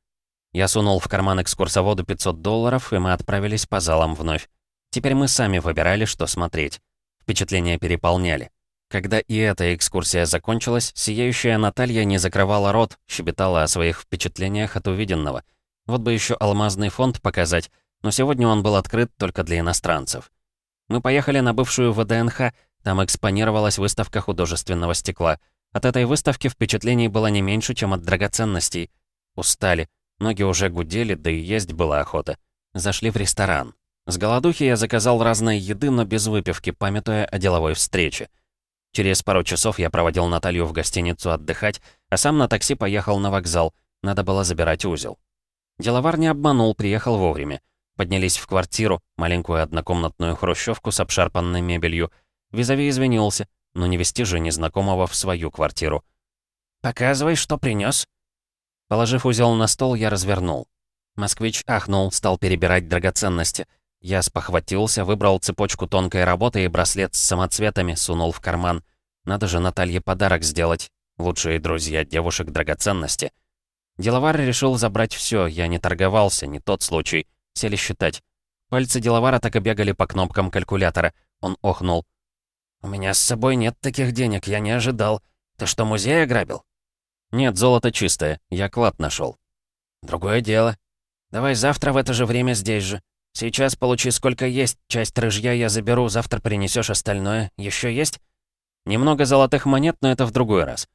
Я сунул в карман экскурсоводу 500 долларов, и мы отправились по залам вновь. Теперь мы сами выбирали, что смотреть. Впечатления переполняли. Когда и эта экскурсия закончилась, сияющая Наталья не закрывала рот, щебетала о своих впечатлениях от увиденного. Вот бы еще алмазный фонд показать, но сегодня он был открыт только для иностранцев. Мы поехали на бывшую ВДНХ, там экспонировалась выставка художественного стекла. От этой выставки впечатлений было не меньше, чем от драгоценностей. Устали, ноги уже гудели, да и есть была охота. Зашли в ресторан. С голодухи я заказал разной еды, но без выпивки, памятуя о деловой встрече. Через пару часов я проводил Наталью в гостиницу отдыхать, а сам на такси поехал на вокзал. Надо было забирать узел. Деловар не обманул, приехал вовремя. Поднялись в квартиру, маленькую однокомнатную хрущевку с обшарпанной мебелью. Визави извинился, но не вести же незнакомого в свою квартиру. «Показывай, что принес. Положив узел на стол, я развернул. Москвич ахнул, стал перебирать драгоценности. Я спохватился, выбрал цепочку тонкой работы и браслет с самоцветами сунул в карман. Надо же Наталье подарок сделать. Лучшие друзья девушек драгоценности. Деловар решил забрать все, я не торговался, не тот случай. Сели считать. Пальцы деловара так и бегали по кнопкам калькулятора. Он охнул. «У меня с собой нет таких денег, я не ожидал. Ты что, музей ограбил?» «Нет, золото чистое. Я клад нашел. «Другое дело. Давай завтра в это же время здесь же. Сейчас получи сколько есть. Часть рыжья я заберу, завтра принесешь остальное. Еще есть?» «Немного золотых монет, но это в другой раз».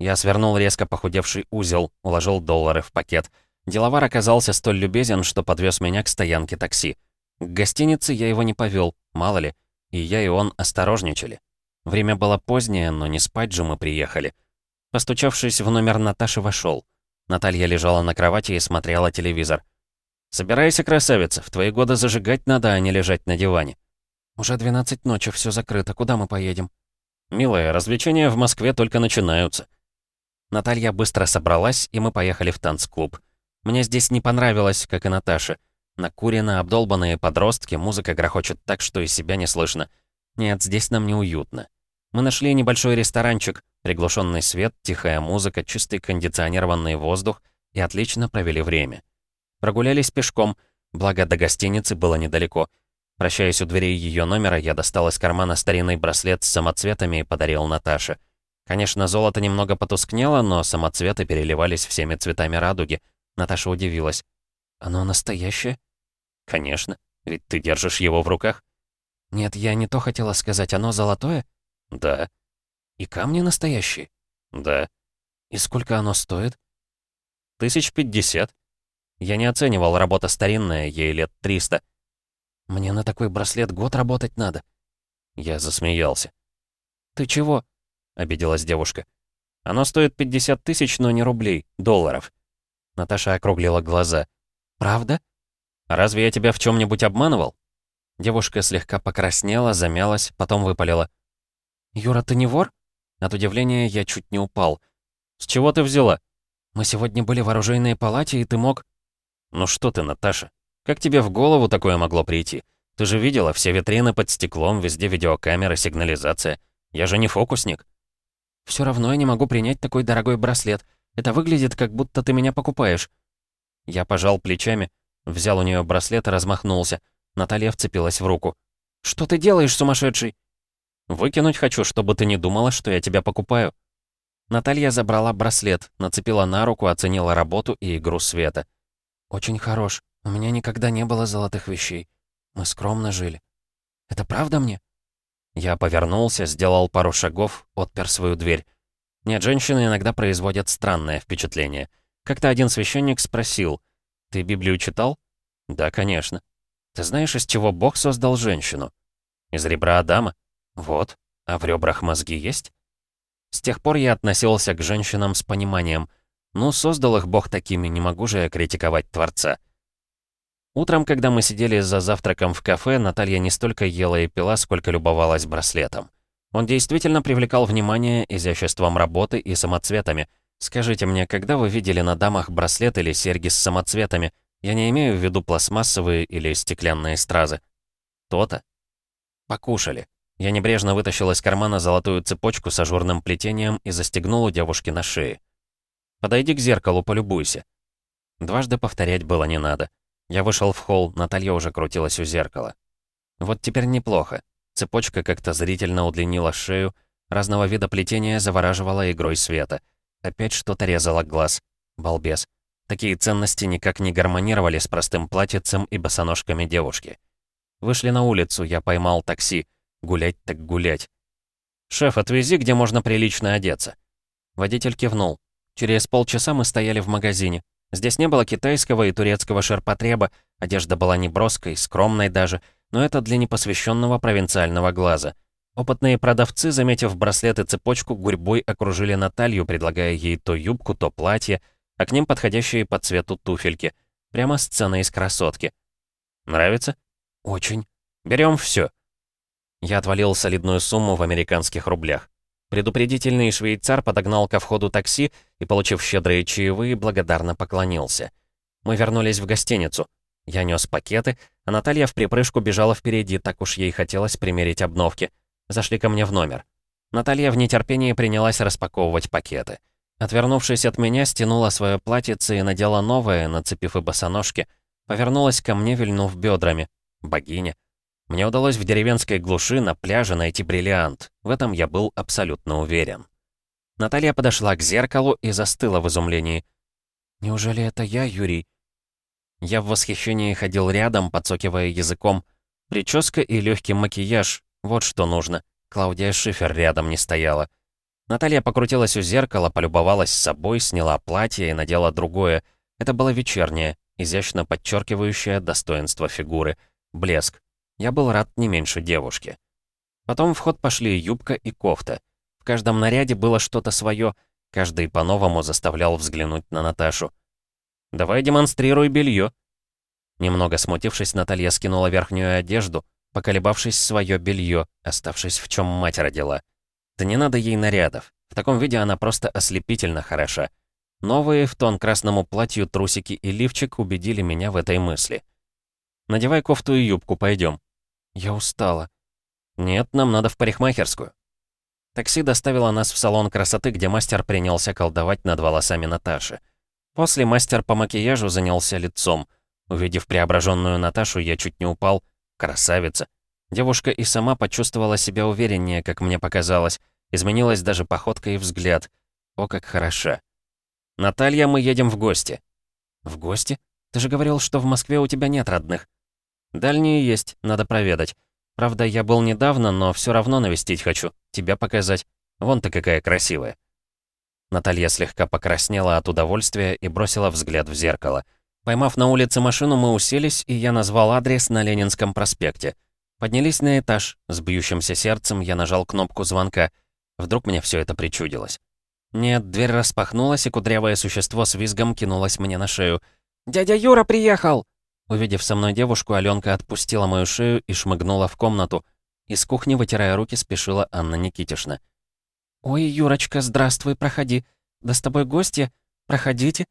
Я свернул резко похудевший узел, уложил доллары в пакет — Деловар оказался столь любезен, что подвез меня к стоянке такси. К гостинице я его не повел, мало ли, и я и он осторожничали. Время было позднее, но не спать же мы приехали. Постучавшись в номер Наташи, вошел. Наталья лежала на кровати и смотрела телевизор. «Собирайся, красавица, в твои годы зажигать надо, а не лежать на диване». «Уже 12 ночи, все закрыто, куда мы поедем?» «Милая, развлечения в Москве только начинаются». Наталья быстро собралась, и мы поехали в танцклуб. Мне здесь не понравилось, как и Наташе. Накурено, обдолбанные подростки, музыка грохочет так, что и себя не слышно. Нет, здесь нам неуютно. Мы нашли небольшой ресторанчик, приглушенный свет, тихая музыка, чистый кондиционированный воздух и отлично провели время. Прогулялись пешком, благо до гостиницы было недалеко. Прощаясь у дверей ее номера, я достал из кармана старинный браслет с самоцветами и подарил Наташе. Конечно, золото немного потускнело, но самоцветы переливались всеми цветами радуги — Наташа удивилась. «Оно настоящее?» «Конечно, ведь ты держишь его в руках». «Нет, я не то хотела сказать. Оно золотое?» «Да». «И камни настоящие?» «Да». «И сколько оно стоит?» «Тысяч пятьдесят». Я не оценивал, работа старинная, ей лет триста. «Мне на такой браслет год работать надо». Я засмеялся. «Ты чего?» — обиделась девушка. «Оно стоит 50 тысяч, но не рублей, долларов. Наташа округлила глаза. «Правда?» «Разве я тебя в чем нибудь обманывал?» Девушка слегка покраснела, замялась, потом выпалила. «Юра, ты не вор?» От удивления я чуть не упал. «С чего ты взяла?» «Мы сегодня были в оружейной палате, и ты мог...» «Ну что ты, Наташа? Как тебе в голову такое могло прийти? Ты же видела, все витрины под стеклом, везде видеокамеры, сигнализация. Я же не фокусник». «Все равно я не могу принять такой дорогой браслет. Это выглядит, как будто ты меня покупаешь». Я пожал плечами, взял у нее браслет и размахнулся. Наталья вцепилась в руку. «Что ты делаешь, сумасшедший?» Выкинуть хочу, чтобы ты не думала, что я тебя покупаю». Наталья забрала браслет, нацепила на руку, оценила работу и игру света. «Очень хорош. У меня никогда не было золотых вещей. Мы скромно жили. Это правда мне?» Я повернулся, сделал пару шагов, отпер свою дверь. Нет, женщины иногда производят странное впечатление. Как-то один священник спросил, «Ты Библию читал?» «Да, конечно». «Ты знаешь, из чего Бог создал женщину?» «Из ребра Адама?» «Вот. А в ребрах мозги есть?» С тех пор я относился к женщинам с пониманием. Ну, создал их Бог такими, не могу же я критиковать Творца. Утром, когда мы сидели за завтраком в кафе, Наталья не столько ела и пила, сколько любовалась браслетом. Он действительно привлекал внимание изяществом работы и самоцветами. Скажите мне, когда вы видели на дамах браслет или серьги с самоцветами? Я не имею в виду пластмассовые или стеклянные стразы. То-то. Покушали. Я небрежно вытащил из кармана золотую цепочку с ажурным плетением и застегнул у девушки на шее. «Подойди к зеркалу, полюбуйся». Дважды повторять было не надо. Я вышел в холл, Наталья уже крутилась у зеркала. Вот теперь неплохо. Цепочка как-то зрительно удлинила шею, разного вида плетения завораживала игрой света. Опять что-то резало глаз. Балбес. Такие ценности никак не гармонировали с простым платьицем и босоножками девушки. Вышли на улицу, я поймал такси. Гулять так гулять. «Шеф, отвези, где можно прилично одеться». Водитель кивнул. Через полчаса мы стояли в магазине. Здесь не было китайского и турецкого ширпотреба, одежда была неброской, скромной даже, но это для непосвященного провинциального глаза. Опытные продавцы, заметив браслет и цепочку, гурьбой окружили Наталью, предлагая ей то юбку, то платье, а к ним подходящие по цвету туфельки. Прямо сцена из красотки. «Нравится?» «Очень. Берем все. Я отвалил солидную сумму в американских рублях. Предупредительный швейцар подогнал ко входу такси и, получив щедрые чаевые, благодарно поклонился. Мы вернулись в гостиницу. Я нес пакеты, а Наталья в припрыжку бежала впереди, так уж ей хотелось примерить обновки. Зашли ко мне в номер. Наталья в нетерпении принялась распаковывать пакеты. Отвернувшись от меня, стянула свое платьице и надела новое, нацепив и босоножки. Повернулась ко мне, вильнув бедрами. Богиня. Мне удалось в деревенской глуши на пляже найти бриллиант. В этом я был абсолютно уверен. Наталья подошла к зеркалу и застыла в изумлении. «Неужели это я, Юрий?» Я в восхищении ходил рядом, подсокивая языком. Прическа и легкий макияж — вот что нужно. Клаудия Шифер рядом не стояла. Наталья покрутилась у зеркала, полюбовалась собой, сняла платье и надела другое. Это было вечернее, изящно подчеркивающее достоинство фигуры. Блеск. Я был рад не меньше девушки. Потом в ход пошли юбка и кофта. В каждом наряде было что-то свое, каждый по-новому заставлял взглянуть на Наташу. «Давай демонстрируй белье. Немного смутившись, Наталья скинула верхнюю одежду, поколебавшись свое белье, оставшись в чем мать родила. Да не надо ей нарядов. В таком виде она просто ослепительно хороша. Новые в тон красному платью трусики и лифчик убедили меня в этой мысли. «Надевай кофту и юбку, пойдем. «Я устала». «Нет, нам надо в парикмахерскую». Такси доставило нас в салон красоты, где мастер принялся колдовать над волосами Наташи. После мастер по макияжу занялся лицом. Увидев преображенную Наташу, я чуть не упал. Красавица. Девушка и сама почувствовала себя увереннее, как мне показалось. Изменилась даже походка и взгляд. О, как хороша. «Наталья, мы едем в гости». «В гости? Ты же говорил, что в Москве у тебя нет родных». «Дальние есть, надо проведать. Правда, я был недавно, но все равно навестить хочу. Тебя показать. Вон ты какая красивая». Наталья слегка покраснела от удовольствия и бросила взгляд в зеркало. Поймав на улице машину, мы уселись, и я назвал адрес на Ленинском проспекте. Поднялись на этаж. С бьющимся сердцем я нажал кнопку звонка. Вдруг мне все это причудилось. Нет, дверь распахнулась, и кудрявое существо с визгом кинулось мне на шею. «Дядя Юра приехал!» Увидев со мной девушку, Аленка отпустила мою шею и шмыгнула в комнату. Из кухни, вытирая руки, спешила Анна Никитишна. «Ой, Юрочка, здравствуй, проходи. Да с тобой гостья? Проходите».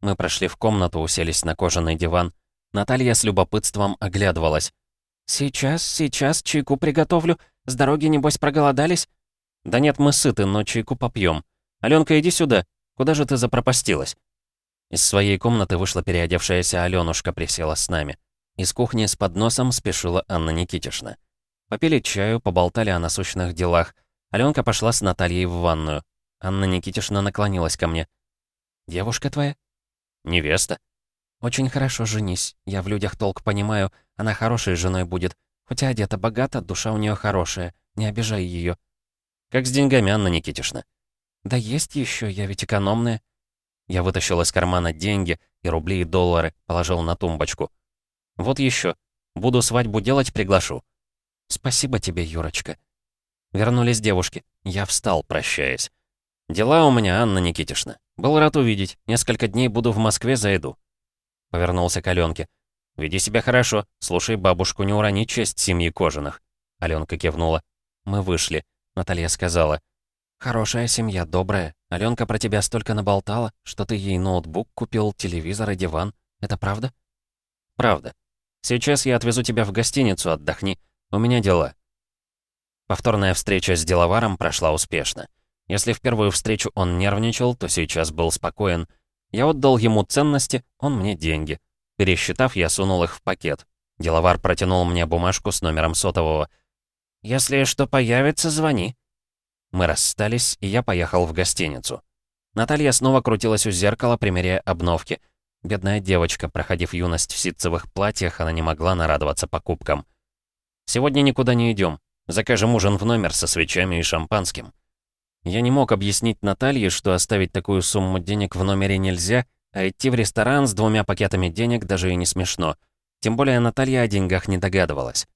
Мы прошли в комнату, уселись на кожаный диван. Наталья с любопытством оглядывалась. «Сейчас, сейчас чайку приготовлю. С дороги, небось, проголодались?» «Да нет, мы сыты, но чайку попьем. Аленка, иди сюда. Куда же ты запропастилась?» Из своей комнаты вышла переодевшаяся Алёнушка, присела с нами. Из кухни с подносом спешила Анна Никитишна. Попили чаю, поболтали о насущных делах. Аленка пошла с Натальей в ванную. Анна Никитишна наклонилась ко мне. «Девушка твоя?» «Невеста». «Очень хорошо, женись. Я в людях толк понимаю. Она хорошей женой будет. Хотя одета богато, душа у нее хорошая. Не обижай ее. «Как с деньгами, Анна Никитишна?» «Да есть еще, я ведь экономная». Я вытащил из кармана деньги, и рубли, и доллары, положил на тумбочку. «Вот еще. Буду свадьбу делать, приглашу». «Спасибо тебе, Юрочка». Вернулись девушки. Я встал, прощаясь. «Дела у меня, Анна Никитишна. Был рад увидеть. Несколько дней буду в Москве, зайду». Повернулся к Аленке. «Веди себя хорошо. Слушай бабушку, не урони честь семьи Кожаных». Аленка кивнула. Мы вышли. Наталья сказала. «Хорошая семья, добрая. Аленка про тебя столько наболтала, что ты ей ноутбук купил, телевизор и диван. Это правда?» «Правда. Сейчас я отвезу тебя в гостиницу, отдохни. У меня дела». Повторная встреча с деловаром прошла успешно. Если в первую встречу он нервничал, то сейчас был спокоен. Я отдал ему ценности, он мне деньги. Пересчитав, я сунул их в пакет. Деловар протянул мне бумажку с номером сотового. «Если что появится, звони», мы расстались, и я поехал в гостиницу. Наталья снова крутилась у зеркала, примеряя обновки. Бедная девочка, проходив юность в ситцевых платьях, она не могла нарадоваться покупкам. «Сегодня никуда не идем. Закажем ужин в номер со свечами и шампанским». Я не мог объяснить Наталье, что оставить такую сумму денег в номере нельзя, а идти в ресторан с двумя пакетами денег даже и не смешно. Тем более Наталья о деньгах не догадывалась.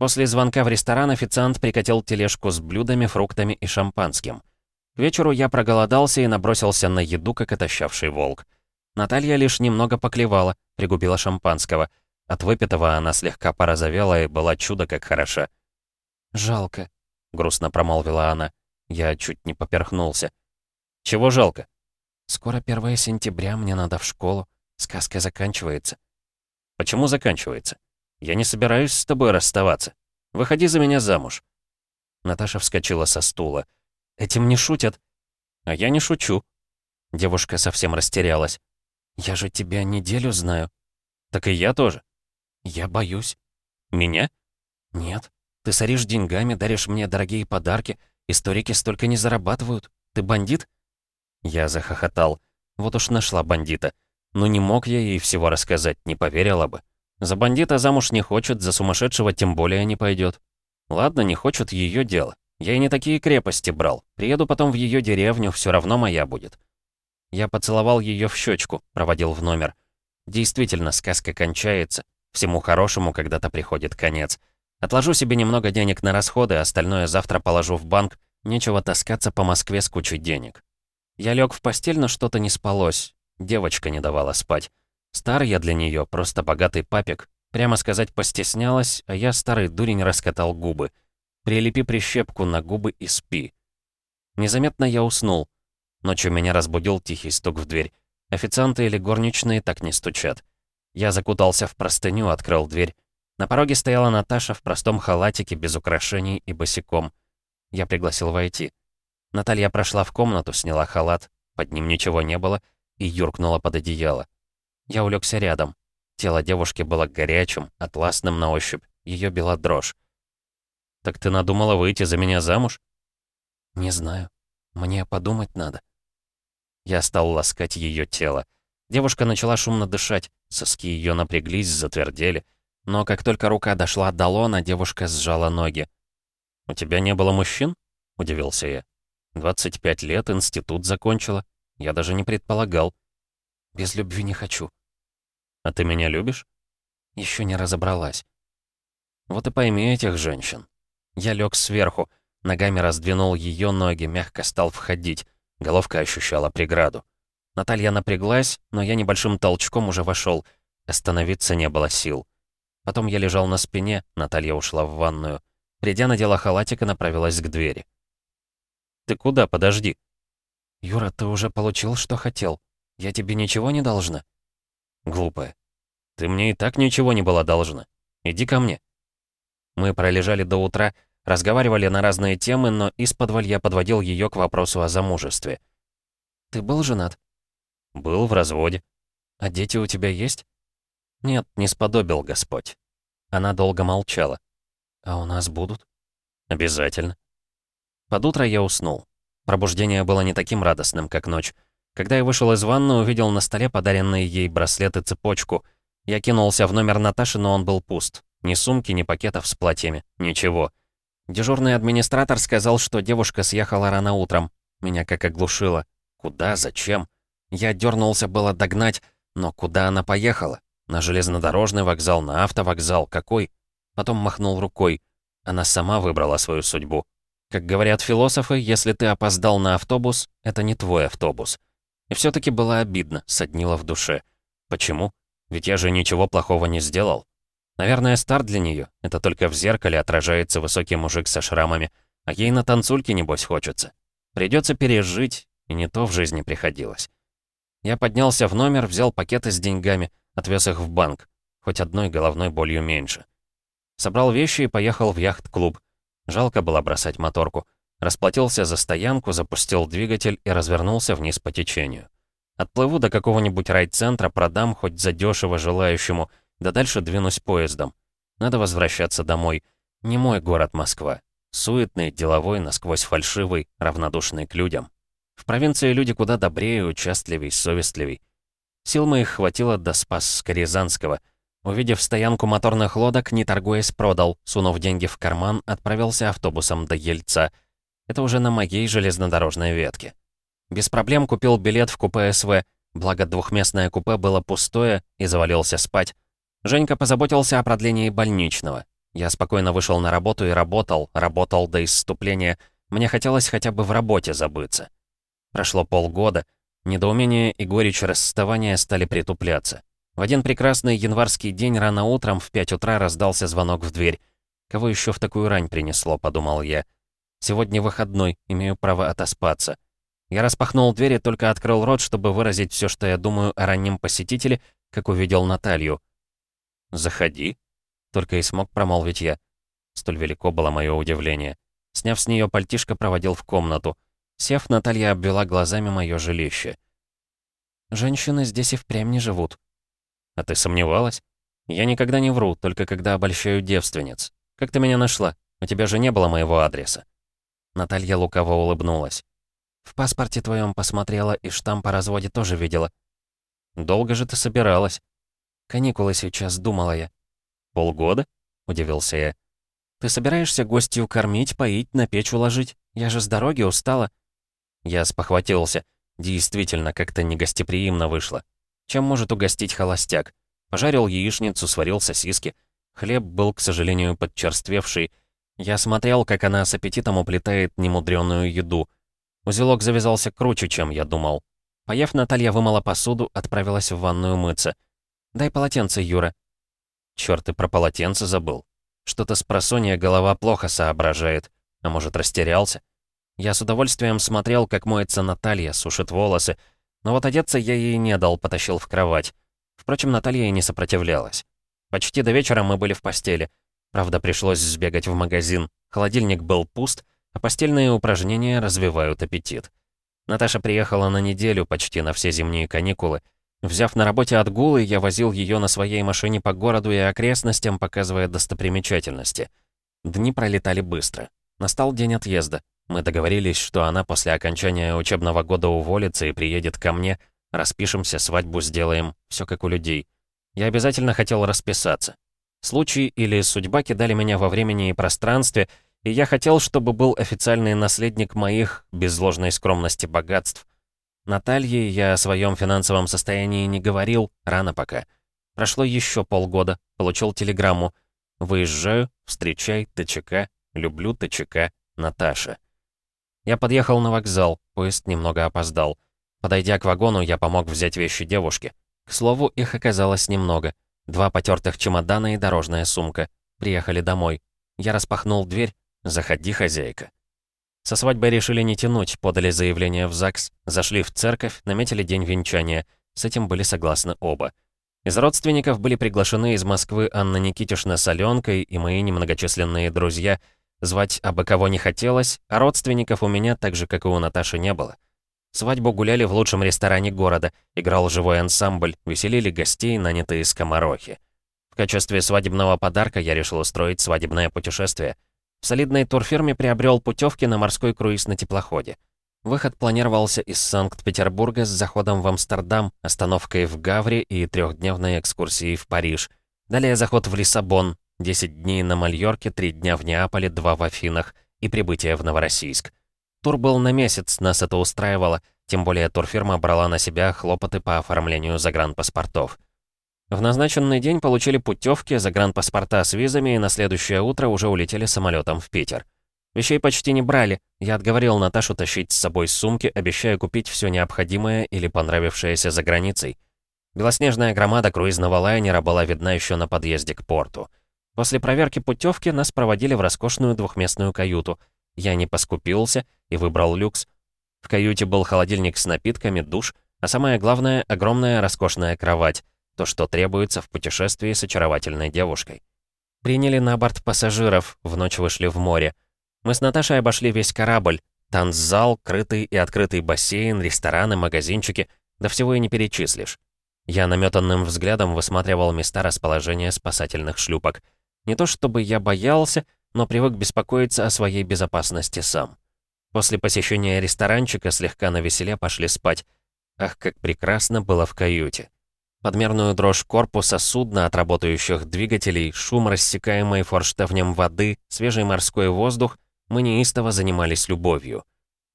После звонка в ресторан официант прикатил тележку с блюдами, фруктами и шампанским. К вечеру я проголодался и набросился на еду, как отощавший волк. Наталья лишь немного поклевала, пригубила шампанского. От выпитого она слегка порозовела и была чудо как хороша. «Жалко», — грустно промолвила она. Я чуть не поперхнулся. «Чего жалко?» «Скоро 1 сентября, мне надо в школу. Сказка заканчивается». «Почему заканчивается?» Я не собираюсь с тобой расставаться. Выходи за меня замуж». Наташа вскочила со стула. «Этим не шутят». «А я не шучу». Девушка совсем растерялась. «Я же тебя неделю знаю». «Так и я тоже». «Я боюсь». «Меня?» «Нет. Ты соришь деньгами, даришь мне дорогие подарки. Историки столько не зарабатывают. Ты бандит?» Я захохотал. Вот уж нашла бандита. Ну не мог я ей всего рассказать, не поверила бы. За бандита замуж не хочет, за сумасшедшего тем более не пойдет. Ладно, не хочет ее дело. Я и не такие крепости брал. Приеду потом в ее деревню, все равно моя будет. Я поцеловал ее в щечку, проводил в номер. Действительно, сказка кончается. Всему хорошему когда-то приходит конец. Отложу себе немного денег на расходы, остальное завтра положу в банк. Нечего таскаться по Москве с кучей денег. Я лег в постель, но что-то не спалось. Девочка не давала спать. Стар я для нее, просто богатый папик. Прямо сказать, постеснялась, а я, старый дурень, раскатал губы. Прилепи прищепку на губы и спи. Незаметно я уснул. Ночью меня разбудил тихий стук в дверь. Официанты или горничные так не стучат. Я закутался в простыню, открыл дверь. На пороге стояла Наташа в простом халатике, без украшений и босиком. Я пригласил войти. Наталья прошла в комнату, сняла халат, под ним ничего не было, и юркнула под одеяло. Я улегся рядом. Тело девушки было горячим, атласным на ощупь. Ее била дрожь. «Так ты надумала выйти за меня замуж?» «Не знаю. Мне подумать надо». Я стал ласкать ее тело. Девушка начала шумно дышать, соски ее напряглись, затвердели. Но как только рука дошла до лона, девушка сжала ноги. «У тебя не было мужчин?» — удивился я. «25 лет, институт закончила. Я даже не предполагал». «Без любви не хочу», а ты меня любишь? Еще не разобралась. Вот и пойми этих женщин. Я лег сверху, ногами раздвинул ее ноги, мягко стал входить. Головка ощущала преграду. Наталья напряглась, но я небольшим толчком уже вошел. Остановиться не было сил. Потом я лежал на спине, Наталья ушла в ванную. Придя, надела халатик и направилась к двери. «Ты куда? Подожди». «Юра, ты уже получил, что хотел. Я тебе ничего не должна?» Глупая. Ты мне и так ничего не была должна. Иди ко мне. Мы пролежали до утра, разговаривали на разные темы, но из-под я подводил ее к вопросу о замужестве. «Ты был женат?» «Был в разводе». «А дети у тебя есть?» «Нет, не сподобил Господь». Она долго молчала. А у нас будут? Обязательно. Под утро я уснул. Пробуждение было не таким радостным, как ночь. Когда я вышел из ванны, увидел на столе подаренные ей браслет и цепочку. Я кинулся в номер Наташи, но он был пуст. Ни сумки, ни пакетов с платьями. Ничего. Дежурный администратор сказал, что девушка съехала рано утром. Меня как оглушило. Куда? Зачем? Я дернулся было догнать, но куда она поехала? На железнодорожный вокзал, на автовокзал, какой? Потом махнул рукой. Она сама выбрала свою судьбу. Как говорят философы, если ты опоздал на автобус, это не твой автобус. И все таки было обидно, соднило в душе. Почему? Ведь я же ничего плохого не сделал. Наверное, старт для нее. Это только в зеркале отражается высокий мужик со шрамами. А ей на танцульке, небось, хочется. Придется пережить, и не то в жизни приходилось. Я поднялся в номер, взял пакеты с деньгами, отвез их в банк. Хоть одной головной болью меньше. Собрал вещи и поехал в яхт-клуб. Жалко было бросать моторку. Расплатился за стоянку, запустил двигатель и развернулся вниз по течению. Отплыву до какого-нибудь райцентра, продам хоть задешево желающему, да дальше двинусь поездом. Надо возвращаться домой. Не мой город Москва. Суетный, деловой, насквозь фальшивый, равнодушный к людям. В провинции люди куда добрее, участливей, совестливей. Сил моих хватило до спас Рязанского. Увидев стоянку моторных лодок, не торгуясь, продал, сунув деньги в карман, отправился автобусом до Ельца. Это уже на моей железнодорожной ветке. Без проблем купил билет в купе СВ, благо двухместное купе было пустое и завалился спать. Женька позаботился о продлении больничного. Я спокойно вышел на работу и работал, работал до исступления. Мне хотелось хотя бы в работе забыться. Прошло полгода. Недоумение и горечь расставания стали притупляться. В один прекрасный январский день рано утром в 5 утра раздался звонок в дверь. «Кого еще в такую рань принесло?» — подумал я. «Сегодня выходной, имею право отоспаться». Я распахнул дверь и только открыл рот, чтобы выразить все, что я думаю о раннем посетителе, как увидел Наталью. «Заходи», — только и смог промолвить я. Столь велико было мое удивление. Сняв с нее пальтишко, проводил в комнату. Сев, Наталья обвела глазами мое жилище. «Женщины здесь и впрямь не живут», а ты сомневалась? Я никогда не вру, только когда обольщаю девственниц. Как ты меня нашла? У тебя же не было моего адреса». Наталья лукаво улыбнулась. «В паспорте твоем посмотрела и штамп о разводе тоже видела». «Долго же ты собиралась?» «Каникулы сейчас», — думала я. «Полгода?» — удивился я. «Ты собираешься гостью кормить, поить, на печь уложить? Я же с дороги устала». Я спохватился. Действительно, как-то негостеприимно вышло. Чем может угостить холостяк? Пожарил яичницу, сварил сосиски. Хлеб был, к сожалению, подчерствевший. Я смотрел, как она с аппетитом уплетает немудрёную еду. Узелок завязался круче, чем я думал. Поев, Наталья вымыла посуду, отправилась в ванную мыться. «Дай полотенце, Юра». Чёрт, и про полотенце забыл. Что-то с просонья голова плохо соображает. А может, растерялся? Я с удовольствием смотрел, как моется Наталья, сушит волосы, но вот одеться я ей не дал, потащил в кровать. Впрочем, Наталья и не сопротивлялась. Почти до вечера мы были в постели. Правда, пришлось сбегать в магазин. Холодильник был пуст, а постельные упражнения развивают аппетит. Наташа приехала на неделю, почти на все зимние каникулы. Взяв на работе отгулы, я возил ее на своей машине по городу и окрестностям, показывая достопримечательности. Дни пролетали быстро. Настал день отъезда. Мы договорились, что она после окончания учебного года уволится и приедет ко мне. Распишемся, свадьбу сделаем, все как у людей. Я обязательно хотел расписаться. Случай или судьба кидали меня во времени и пространстве, и я хотел, чтобы был официальный наследник моих, без ложной скромности, богатств. Наталье я о своем финансовом состоянии не говорил, рано пока. Прошло еще полгода, получил телеграмму. «Выезжаю, встречай, ТЧК, люблю ТЧК, Наташа». Я подъехал на вокзал, поезд немного опоздал. Подойдя к вагону, я помог взять вещи девушки. К слову, их оказалось немного. Два потертых чемодана и дорожная сумка. Приехали домой. Я распахнул дверь. «Заходи, хозяйка». Со свадьбой решили не тянуть, подали заявление в ЗАГС, зашли в церковь, наметили день венчания. С этим были согласны оба. Из родственников были приглашены из Москвы Анна Никитишна с Аленкой и мои немногочисленные друзья — Звать абы кого не хотелось, а родственников у меня, так же, как и у Наташи, не было. Свадьбу гуляли в лучшем ресторане города, играл живой ансамбль, веселили гостей, нанятые скоморохи. В качестве свадебного подарка я решил устроить свадебное путешествие. В солидной турфирме приобрел путевки на морской круиз на теплоходе. Выход планировался из Санкт-Петербурга с заходом в Амстердам, остановкой в Гавре и трехдневной экскурсией в Париж. Далее заход в Лиссабон, 10 дней на Мальорке, 3 дня в Неаполе, 2 в Афинах и прибытие в Новороссийск. Тур был на месяц, нас это устраивало, тем более турфирма брала на себя хлопоты по оформлению загранпаспортов. В назначенный день получили путевки, загранпаспорта с визами и на следующее утро уже улетели самолетом в Питер. Вещей почти не брали. Я отговорил Наташу тащить с собой сумки, обещая купить все необходимое или понравившееся за границей. Белоснежная громада круизного лайнера была видна еще на подъезде к порту. После проверки путевки нас проводили в роскошную двухместную каюту. Я не поскупился и выбрал люкс. В каюте был холодильник с напитками, душ, а самое главное — огромная роскошная кровать, то, что требуется в путешествии с очаровательной девушкой. Приняли на борт пассажиров, в ночь вышли в море. Мы с Наташей обошли весь корабль. Танцзал, крытый и открытый бассейн, рестораны, магазинчики. Да всего и не перечислишь. Я наметанным взглядом высматривал места расположения спасательных шлюпок. Не то чтобы я боялся, но привык беспокоиться о своей безопасности сам. После посещения ресторанчика слегка навеселе пошли спать. Ах, как прекрасно было в каюте. Подмерную дрожь корпуса судна от работающих двигателей, шум, рассекаемый форштевнем воды, свежий морской воздух — мы неистово занимались любовью.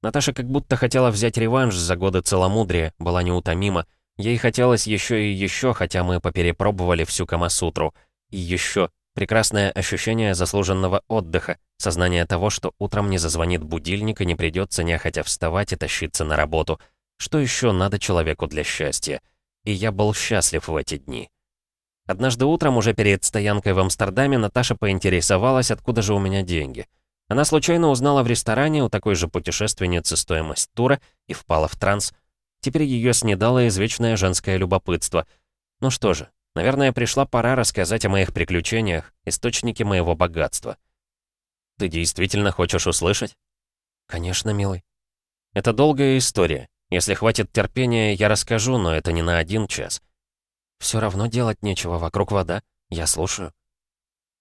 Наташа как будто хотела взять реванш за годы целомудрия, была неутомима. Ей хотелось еще и еще, хотя мы поперепробовали всю Камасутру. И еще прекрасное ощущение заслуженного отдыха, сознание того, что утром не зазвонит будильник и не придется нехотя вставать и тащиться на работу. Что еще надо человеку для счастья? И я был счастлив в эти дни. Однажды утром, уже перед стоянкой в Амстердаме, Наташа поинтересовалась, откуда же у меня деньги — она случайно узнала в ресторане у такой же путешественницы стоимость тура и впала в транс. Теперь ее снедало извечное женское любопытство. Ну что же, наверное, пришла пора рассказать о моих приключениях, источнике моего богатства. Ты действительно хочешь услышать? Конечно, милый. Это долгая история. Если хватит терпения, я расскажу, но это не на один час. Все равно делать нечего, вокруг вода. Я слушаю.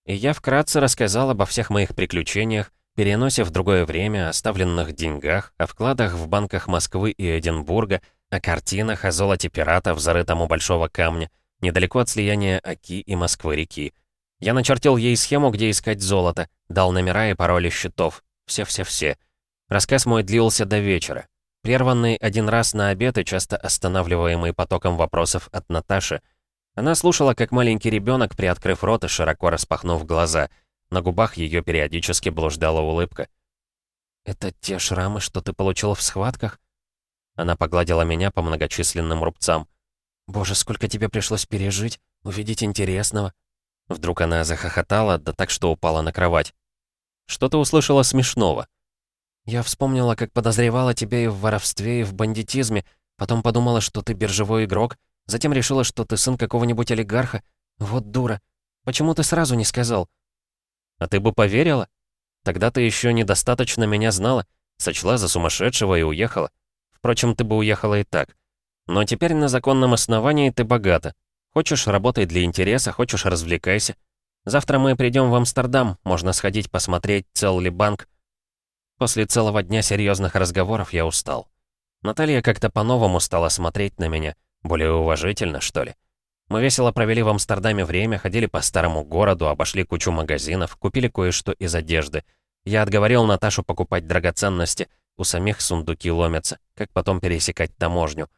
И я вкратце рассказал обо всех моих приключениях, переносе в другое время, оставленных деньгах, о вкладах в банках Москвы и Эдинбурга, о картинах, о золоте пиратов, зарытом у Большого камня, недалеко от слияния Оки и Москвы-реки. Я начертил ей схему, где искать золото, дал номера и пароли счетов. Все-все-все. Рассказ мой длился до вечера. Прерванный один раз на обед и часто останавливаемый потоком вопросов от Наташи — она слушала, как маленький ребенок, приоткрыв рот и широко распахнув глаза. На губах ее периодически блуждала улыбка. «Это те шрамы, что ты получил в схватках?» Она погладила меня по многочисленным рубцам. «Боже, сколько тебе пришлось пережить, увидеть интересного!» Вдруг она захохотала, да так, что упала на кровать. «Что ты услышала смешного?» «Я вспомнила, как подозревала тебя и в воровстве, и в бандитизме, потом подумала, что ты биржевой игрок, Затем решила, что ты сын какого-нибудь олигарха. Вот дура. Почему ты сразу не сказал? А ты бы поверила? Тогда ты еще недостаточно меня знала, сочла за сумасшедшего и уехала. Впрочем, ты бы уехала и так. Но теперь на законном основании ты богата. Хочешь, работай для интереса, хочешь, развлекайся. Завтра мы придем в Амстердам, можно сходить посмотреть, цел ли банк. После целого дня серьезных разговоров я устал. Наталья как-то по-новому стала смотреть на меня. Более уважительно, что ли? Мы весело провели в Амстердаме время, ходили по старому городу, обошли кучу магазинов, купили кое-что из одежды. Я отговорил Наташу покупать драгоценности, у самих сундуки ломятся, как потом пересекать таможню.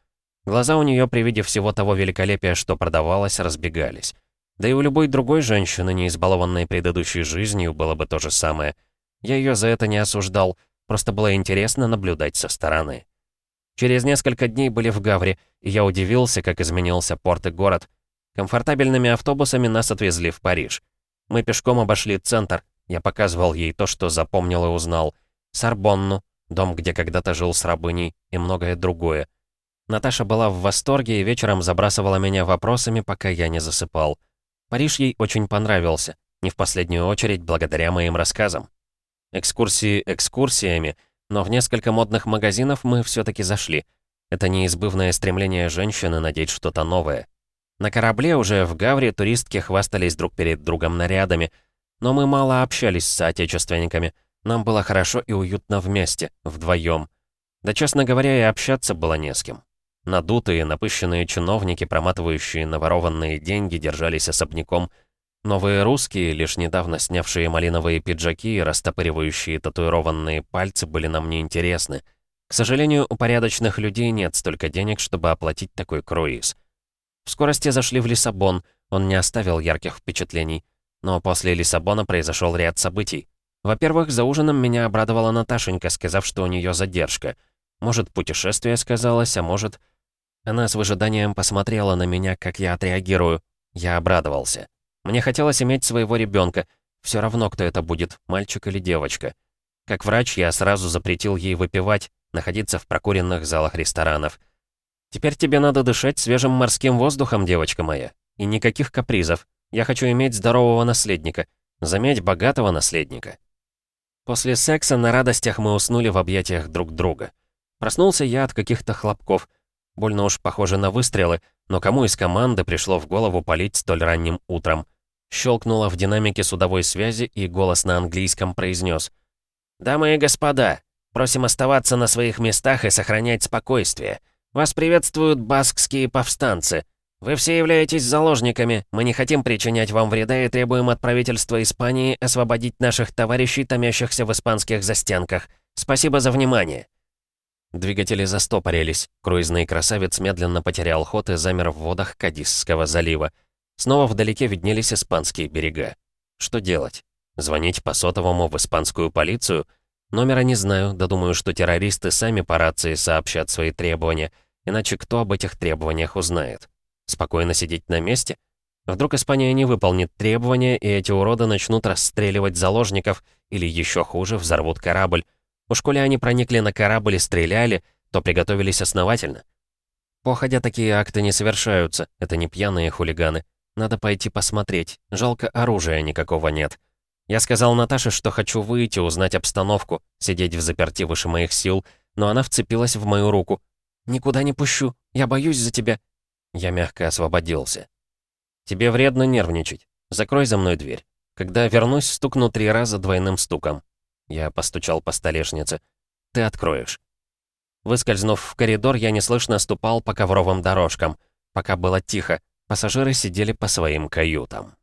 Глаза у нее при виде всего того великолепия, что продавалось, разбегались. Да и у любой другой женщины, не избалованной предыдущей жизнью, было бы то же самое. Я ее за это не осуждал, просто было интересно наблюдать со стороны. Через несколько дней были в Гавре, и я удивился, как изменился порт и город. Комфортабельными автобусами нас отвезли в Париж. Мы пешком обошли центр. Я показывал ей то, что запомнил и узнал. Сорбонну, дом, где когда-то жил с рабыней, и многое другое. Наташа была в восторге и вечером забрасывала меня вопросами, пока я не засыпал. Париж ей очень понравился, не в последнюю очередь благодаря моим рассказам. Экскурсии экскурсиями, но в несколько модных магазинов мы все таки зашли. Это неизбывное стремление женщины надеть что-то новое. На корабле уже в Гавре туристки хвастались друг перед другом нарядами, но мы мало общались с соотечественниками. Нам было хорошо и уютно вместе, вдвоем. Да, честно говоря, и общаться было не с кем. Надутые, напыщенные чиновники, проматывающие наворованные деньги, держались особняком. Новые русские, лишь недавно снявшие малиновые пиджаки и растопыривающие татуированные пальцы, были нам неинтересны. К сожалению, у порядочных людей нет столько денег, чтобы оплатить такой круиз. В скорости зашли в Лиссабон, он не оставил ярких впечатлений. Но после Лиссабона произошел ряд событий. Во-первых, за ужином меня обрадовала Наташенька, сказав, что у нее задержка. Может, путешествие сказалось, а может... Она с выжиданием посмотрела на меня, как я отреагирую. Я обрадовался. Мне хотелось иметь своего ребенка. Все равно, кто это будет, мальчик или девочка. Как врач, я сразу запретил ей выпивать, находиться в прокуренных залах ресторанов. Теперь тебе надо дышать свежим морским воздухом, девочка моя. И никаких капризов. Я хочу иметь здорового наследника. Заметь, богатого наследника. После секса на радостях мы уснули в объятиях друг друга. Проснулся я от каких-то хлопков. Больно уж похоже на выстрелы, но кому из команды пришло в голову палить столь ранним утром? Щелкнуло в динамике судовой связи, и голос на английском произнес. «Дамы и господа, просим оставаться на своих местах и сохранять спокойствие. Вас приветствуют баскские повстанцы. Вы все являетесь заложниками. Мы не хотим причинять вам вреда и требуем от правительства Испании освободить наших товарищей, томящихся в испанских застенках. Спасибо за внимание». Двигатели застопорились. Круизный красавец медленно потерял ход и замер в водах Кадисского залива. Снова вдалеке виднелись испанские берега. Что делать? Звонить по сотовому в испанскую полицию? Номера не знаю, да думаю, что террористы сами по рации сообщат свои требования, иначе кто об этих требованиях узнает? Спокойно сидеть на месте? Вдруг Испания не выполнит требования, и эти уроды начнут расстреливать заложников, или еще хуже, взорвут корабль, Уж коли они проникли на корабль и стреляли, то приготовились основательно. Походя такие акты не совершаются, это не пьяные хулиганы. Надо пойти посмотреть, жалко оружия никакого нет. Я сказал Наташе, что хочу выйти, узнать обстановку, сидеть в заперти выше моих сил, но она вцепилась в мою руку. «Никуда не пущу, я боюсь за тебя». Я мягко освободился. «Тебе вредно нервничать. Закрой за мной дверь. Когда вернусь, стукну три раза двойным стуком. Я постучал по столешнице. «Ты откроешь». Выскользнув в коридор, я неслышно ступал по ковровым дорожкам. Пока было тихо, пассажиры сидели по своим каютам.